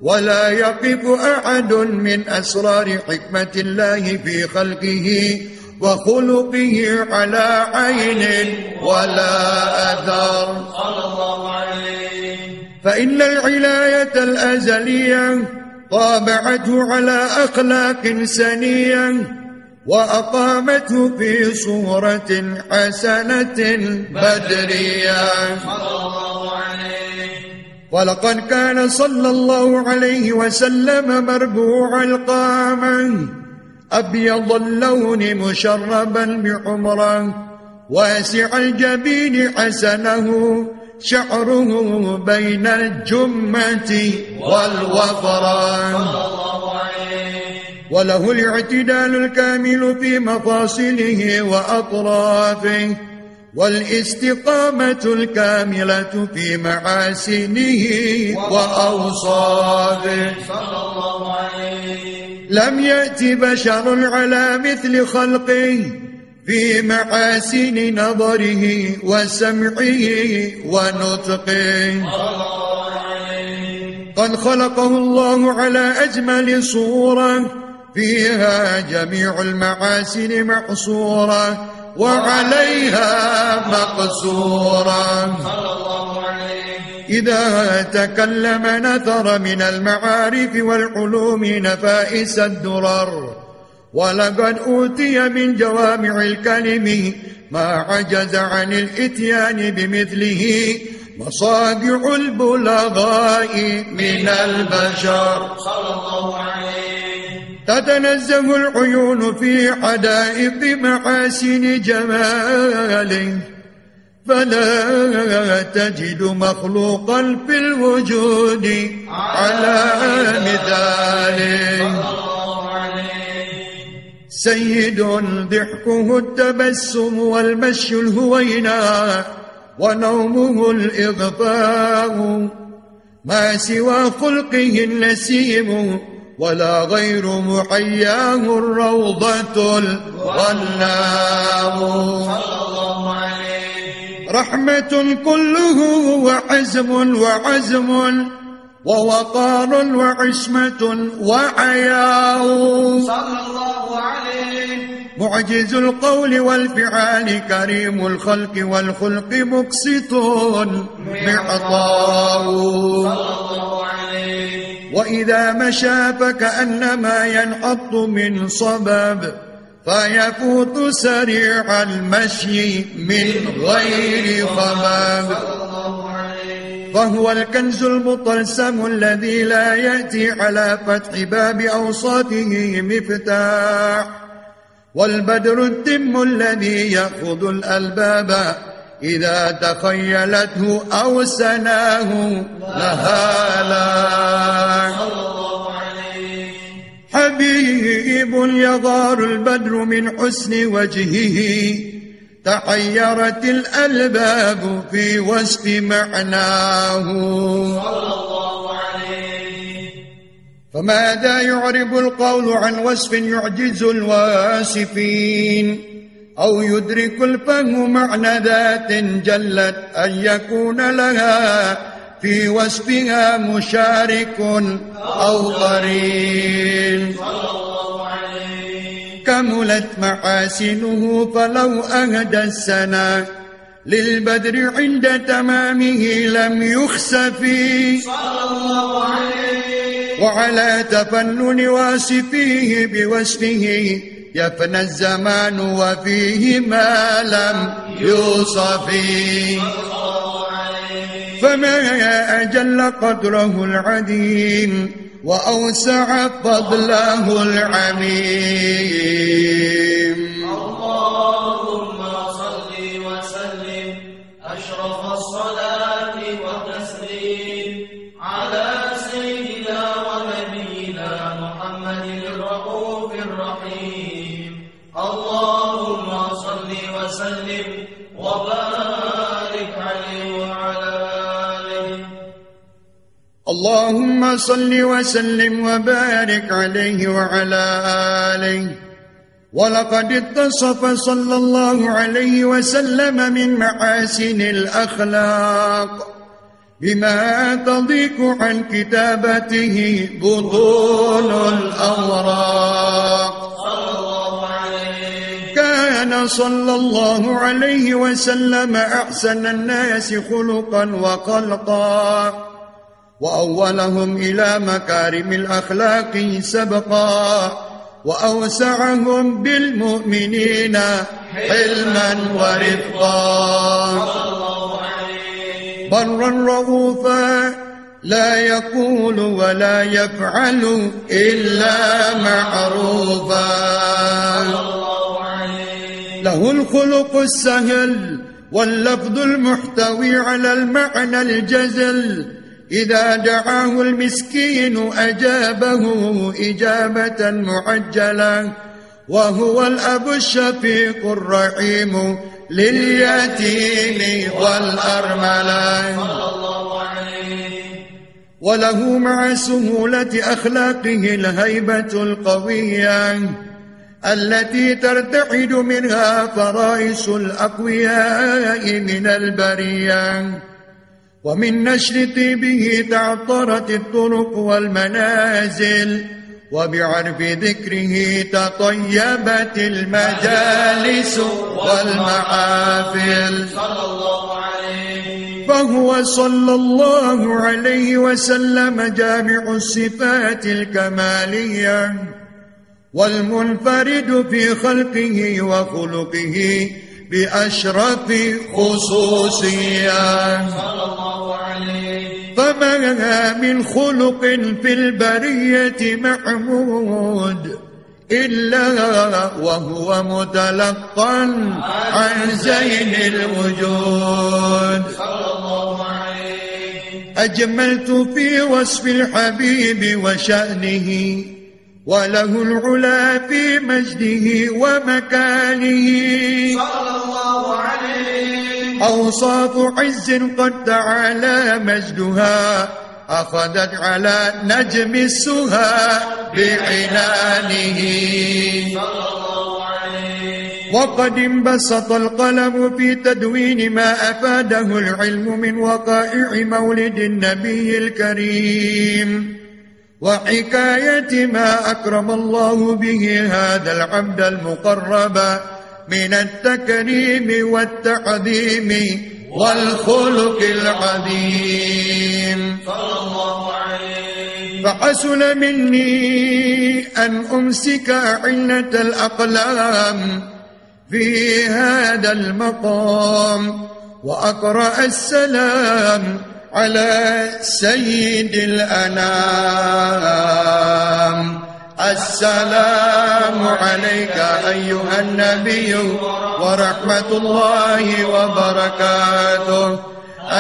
ولا يقف أحد من أسرار حكمة الله في خلقه وخلقه على عين ولا أثر. صلى الله عليه فإن العلاية الأزلية طابعته على أخلاق سنية وأقامته في صورة حسنة بدرية. ولقد كان صلى الله عليه وسلم مربوع القامة. أبيض اللون مشربا بحمرة واسع الجبين حسنه شعره بين الجمة والوفران. وله الاعتدال الكامل في مفاصله وأطرافه والاستقامة الكاملة في محاسنه وأوصافه. صلى الله عليه لم يأت بشر على مثل خلقه في محاسن نظره وسمعه ونطقه. قد خلقه الله على أجمل صورة فيها جميع المحاسن محصورة وعليها مقصورة. إذا تكلم نثر من المعارف والعلوم نفائس الدرر. ولقد أوتي من جوامع الكلم ما عجز عن الإتيان بمثله مصابع البلغاء من البشر. صلى الله عليه تتنزه العيون في حدائق محاسن جماله فلا تجد مخلوقا في الوجود على مثاله سيد ضحكه التبسم والمشي الهوينا ونومه الإغفاء ما سوى خلقه النسيم ولا غير محياه الروضة عليه رحمة كله وعزم وعزم ووقار وعشمة وحياء صلى الله عليه معجز القول والفعال كريم الخلق والخلق مقسط. معطاء وإذا مشى فكأنما ينحط من صبب فيفوت سريع المشي من غير خباب. فهو الكنز المطلسم الذي لا يأتي على فتح باب أوساطه مفتاح. والبدر التم الذي يأخذ الألباب إذا تخيلته أو سناه لها لا صلى الله عليه حبيب يغار البدر من حسن وجهه تحيرت الألباب في وصف معناه. صلى الله فماذا يعرب القول عن وصف يعجز الواسفين؟ أو يدرك الفهم معنى ذات جلت أن يكون لها في وصفها مشارك أو قرين كملت محاسنه فلو أهدى السنة للبدر عند تمامه لم يخسفي صلى الله عليه وعلى تفنن واصفيه بوصفه يفنى الزمان وفيه ما لم يوصف. فما أجل قدره العديم وأوسع فضله العميم. اللهم اللهم صل وسلم وبارك عليه وعلى آله. ولقد اتصف صلى الله عليه وسلم من محاسن الأخلاق بما تضيق عن كتابته بطون الأوراق. كان صلى الله عليه وسلم أحسن الناس خلقا وخلقا. وأولهم إلى مكارم الأخلاق سبقا وأوسعهم بالمؤمنين حلما ورفقا. برا رؤوفا لا يقول ولا يفعل إلا معروفا. له الخلق السهل واللفظ المحتوي على المعنى الجزل إذا دعاه المسكين أجابه إجابة معجلة وهو الأب الشفيق الرحيم لليتيم والأرملة. وله مع سهولة أخلاقه الهيبة القوية التي ترتعد منها فرائس الأقوياء من البرية. ومن نشر طيبه تعطرت الطرق والمنازل وبعرف ذكره تطيبت المجالس والمحافل. صلى الله عليه فهو صلى الله عليه وسلم جامع الصفات الكمالية والمنفرد في خلقه وخلقه بأشرف خصوصية صلى الله عليه فما من خلق في البرية محمود إلا وهو متلقا عن زين الوجود. صلى الله عليه أجملت في وصف الحبيب وشأنه وله العلا في مجده ومكانه. صلى الله عليه. أوصاف عز قد تعالى مجدها أخذت على نجم السها بعنانه. صلى الله عليه وقد انبسط القلم في تدوين ما أفاده العلم من وقائع مولد النبي الكريم. وحكاية ما أكرم الله به هذا العبد المقرب من التكريم والتعظيم والخلق العظيم. صلى الله عليه فحسن مني أن أمسك عنة الأقلام في هذا المقام وأقرأ السلام على سيد الأنام. السلام عليك أيها النبي ورحمة الله وبركاته.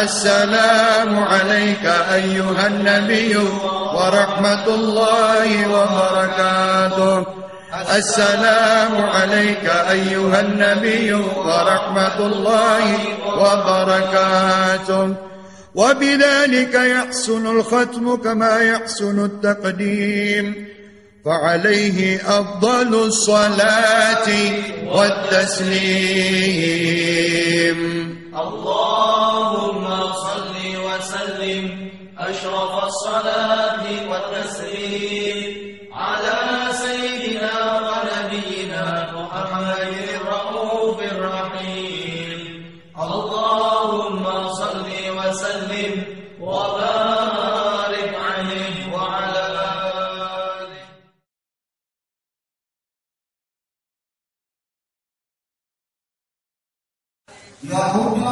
السلام عليك أيها النبي ورحمة الله وبركاته. السلام عليك أيها النبي ورحمة الله وبركاته. وبذلك يحسن الختم كما يحسن التقديم. فعليه أفضل الصلاة والتسليم. اللهم صل وسلم أشرف الصلاة والتسليم. You are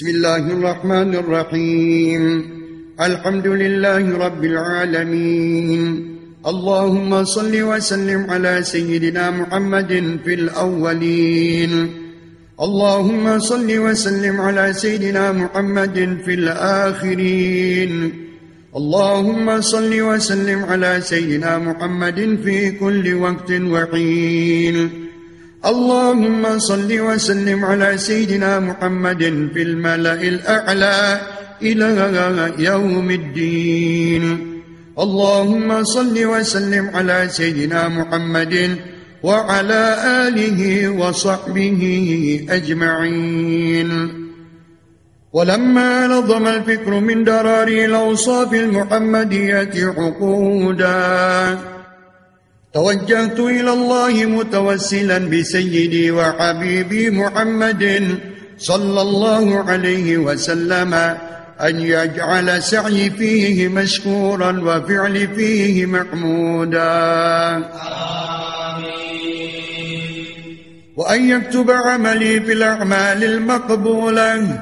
بسم الله الرحمن الرحيم. الحمد لله رب العالمين. اللهم صل وسلم على سيدنا محمد في الأولين. اللهم صل وسلم على سيدنا محمد في الآخرين. اللهم صل وسلم على سيدنا محمد في كل وقت وحين. اللهم صل وسلم على سيدنا محمد في الملأ الأعلى إلى يوم الدين. اللهم صل وسلم على سيدنا محمد وعلى آله وصحبه أجمعين. ولما نظم الفكر من دراري الأوصاف المحمدية عقودا. توجهت إلى الله متوسلا بسيدي وحبيبي محمد صلى الله عليه وسلم أن يجعل سعي فيه مشكورا وفعل فيه محمودا. وأن يكتب عملي في الأعمال المقبولة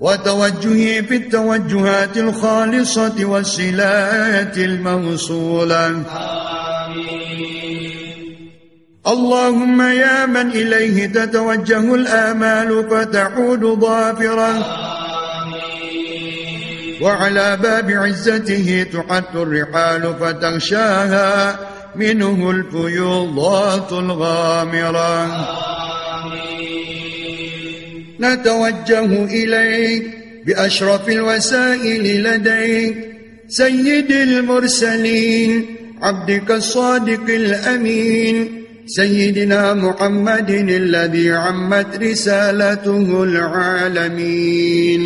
وتوجهي في التوجهات الخالصة والصلات الموصولة. اللهم يا من إليه تتوجه الآمال فتعود ظافرة وعلى باب عزته تحت الرحال فتغشاها. منه الفيوضات الغامرة. نتوجه إليك بأشرف الوسائل لديك. سيد المرسلين عبدك الصادق الأمين. سيدنا محمد الذي عمت رسالته العالمين.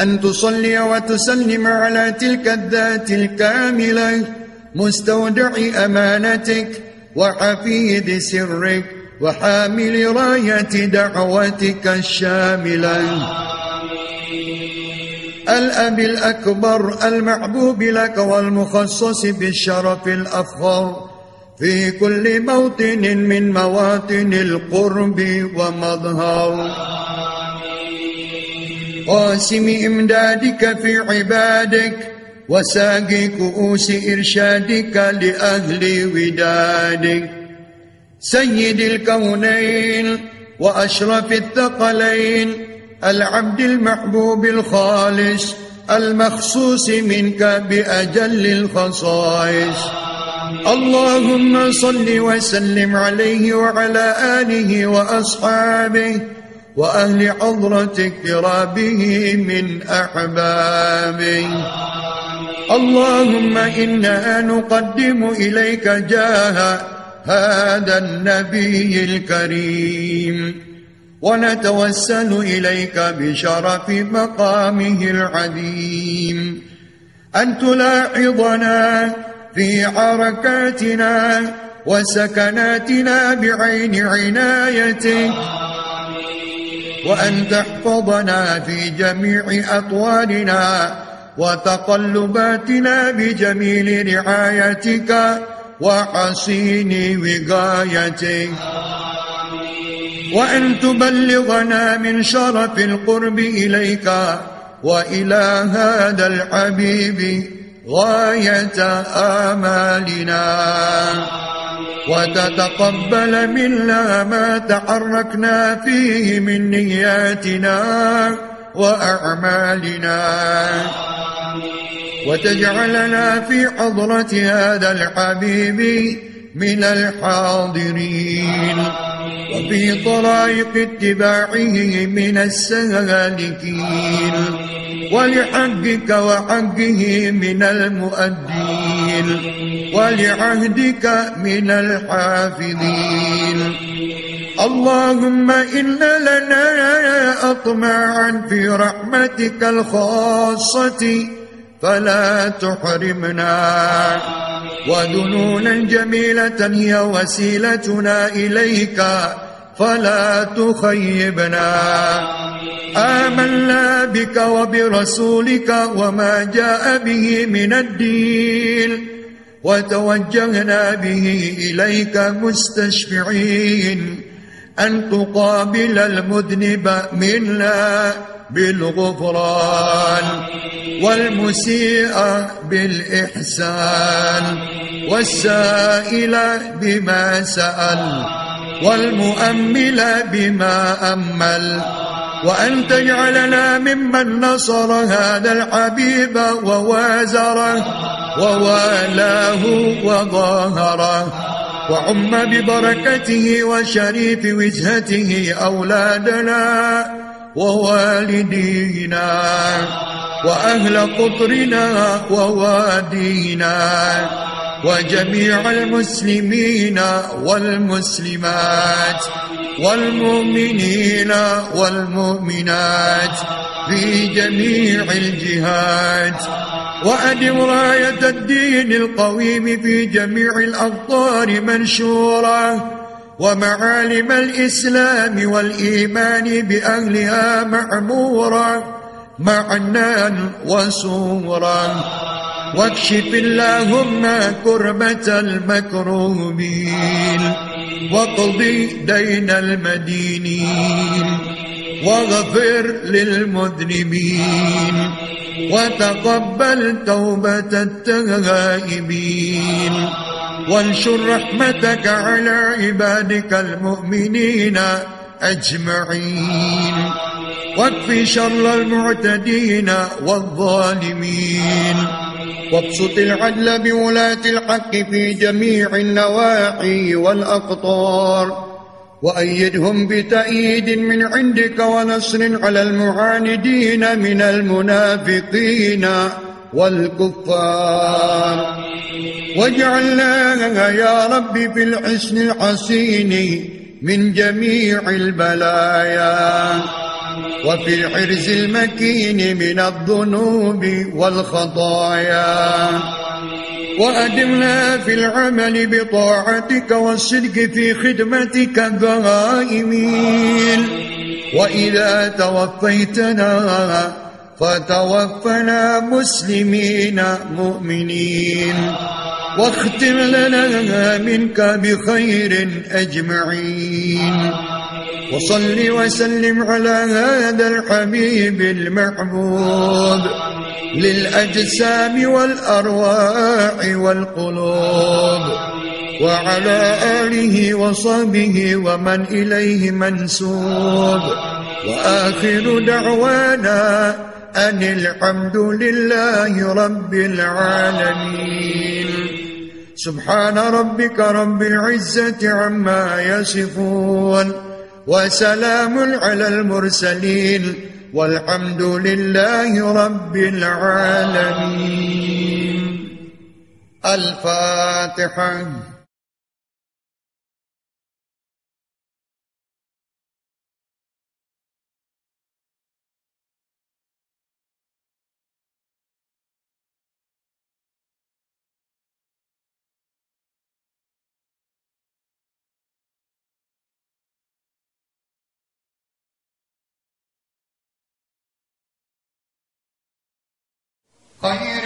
أن تصلي وتسلم على تلك الذات الكاملة مستودع أمانتك وحفيد سرك وحامل راية دعوتك الشاملة. الأب الأكبر المحبوب لك والمخصص بالشرف الأفخر في كل موطن من مواطن القرب ومظهر. قاسم إمدادك في عبادك وساقي كؤوس إرشادك لأهل ودادك. سيد الكونين وأشرف الثقلين العبد المحبوب الخالص المخصوص منك بأجل الخصائص. اللهم صل وسلم عليه وعلى آله وأصحابه وأهل حضرة اقترابه من أحبابه. اللهم إنا نقدم إليك جاه هذا النبي الكريم. ونتوسل إليك بشرف مقامه العظيم. أن تلاحظنا في حركاتنا وسكناتنا بعين عنايتك وأن تحفظنا في جميع أطوارنا وتقلباتنا بجميل رعايتك وحسين وقايتك وأن تبلغنا من شرف القرب إليك وإلى هذا الحبيب غاية آمالنا. وتتقبل منا ما تحركنا فيه من نياتنا وأعمالنا. وتجعلنا في حضرة هذا الحبيب من الحاضرين. وفي طرائق اتباعه من السالكين. ولحقك وحقه من المؤدين. ولعهدك من الحافظين. اللهم إن لنا أطماعا في رحمتك الخاصة. فلا تحرمنا. وذنونا جميلة هي وسيلتنا إليك فلا تخيبنا. آمنا بك وبرسولك وما جاء به من الدين وتوجهنا به إليك مستشفعين. أن تقابل المذنب منا بالغفران والمسيء بالإحسان والسائل بما سأل والمؤمل بما أمل. وأن تجعلنا ممن نصر هذا الحبيب ووازره ووالاه وظاهره. وعم ببركته وشريف وجهته أولادنا ووالدينا وأهل قطرنا ووادينا وجميع المسلمين والمسلمات والمؤمنين والمؤمنات في جميع الجهات وأدم راية الدين القويم في جميع الأقطار منشورة ومعالم الإسلام والإيمان بأهلها معمورة معنى وسورا. واكشف اللهم كربة المكروبين واقضي دين المدينين واغفر للمذنبين وتقبل توبة التائبين وانشر رحمتك على عبادك المؤمنين أجمعين. واكف شر المعتدين والظالمين. وابسط العدل بولاة الحق في جميع النواحي والأقطار. وأيدهم بتأييد من عندك ونصر على المعاندين من المنافقين والكفار. واجعلنا يا رب في الحسن الحسين من جميع البلايا وفي الحرز المكين من الذنوب والخطايا. وأدمنا في العمل بطاعتك والصدق في خدمتك دائمين وإذا توفيتنا فتوفنا مسلمين مؤمنين. واختم لنا منك بخير أجمعين. وصل وسلم على هذا الحبيب المحبوب للأجسام والأرواح والقلوب. وعلى آله وصحبه ومن إليه منسوب. وآخر دعوانا أن الحمد لله رب العالمين. سبحان ربك رب العزة عما يصفون. وسلام على المرسلين. والحمد لله رب العالمين. الفاتحة. خير البرية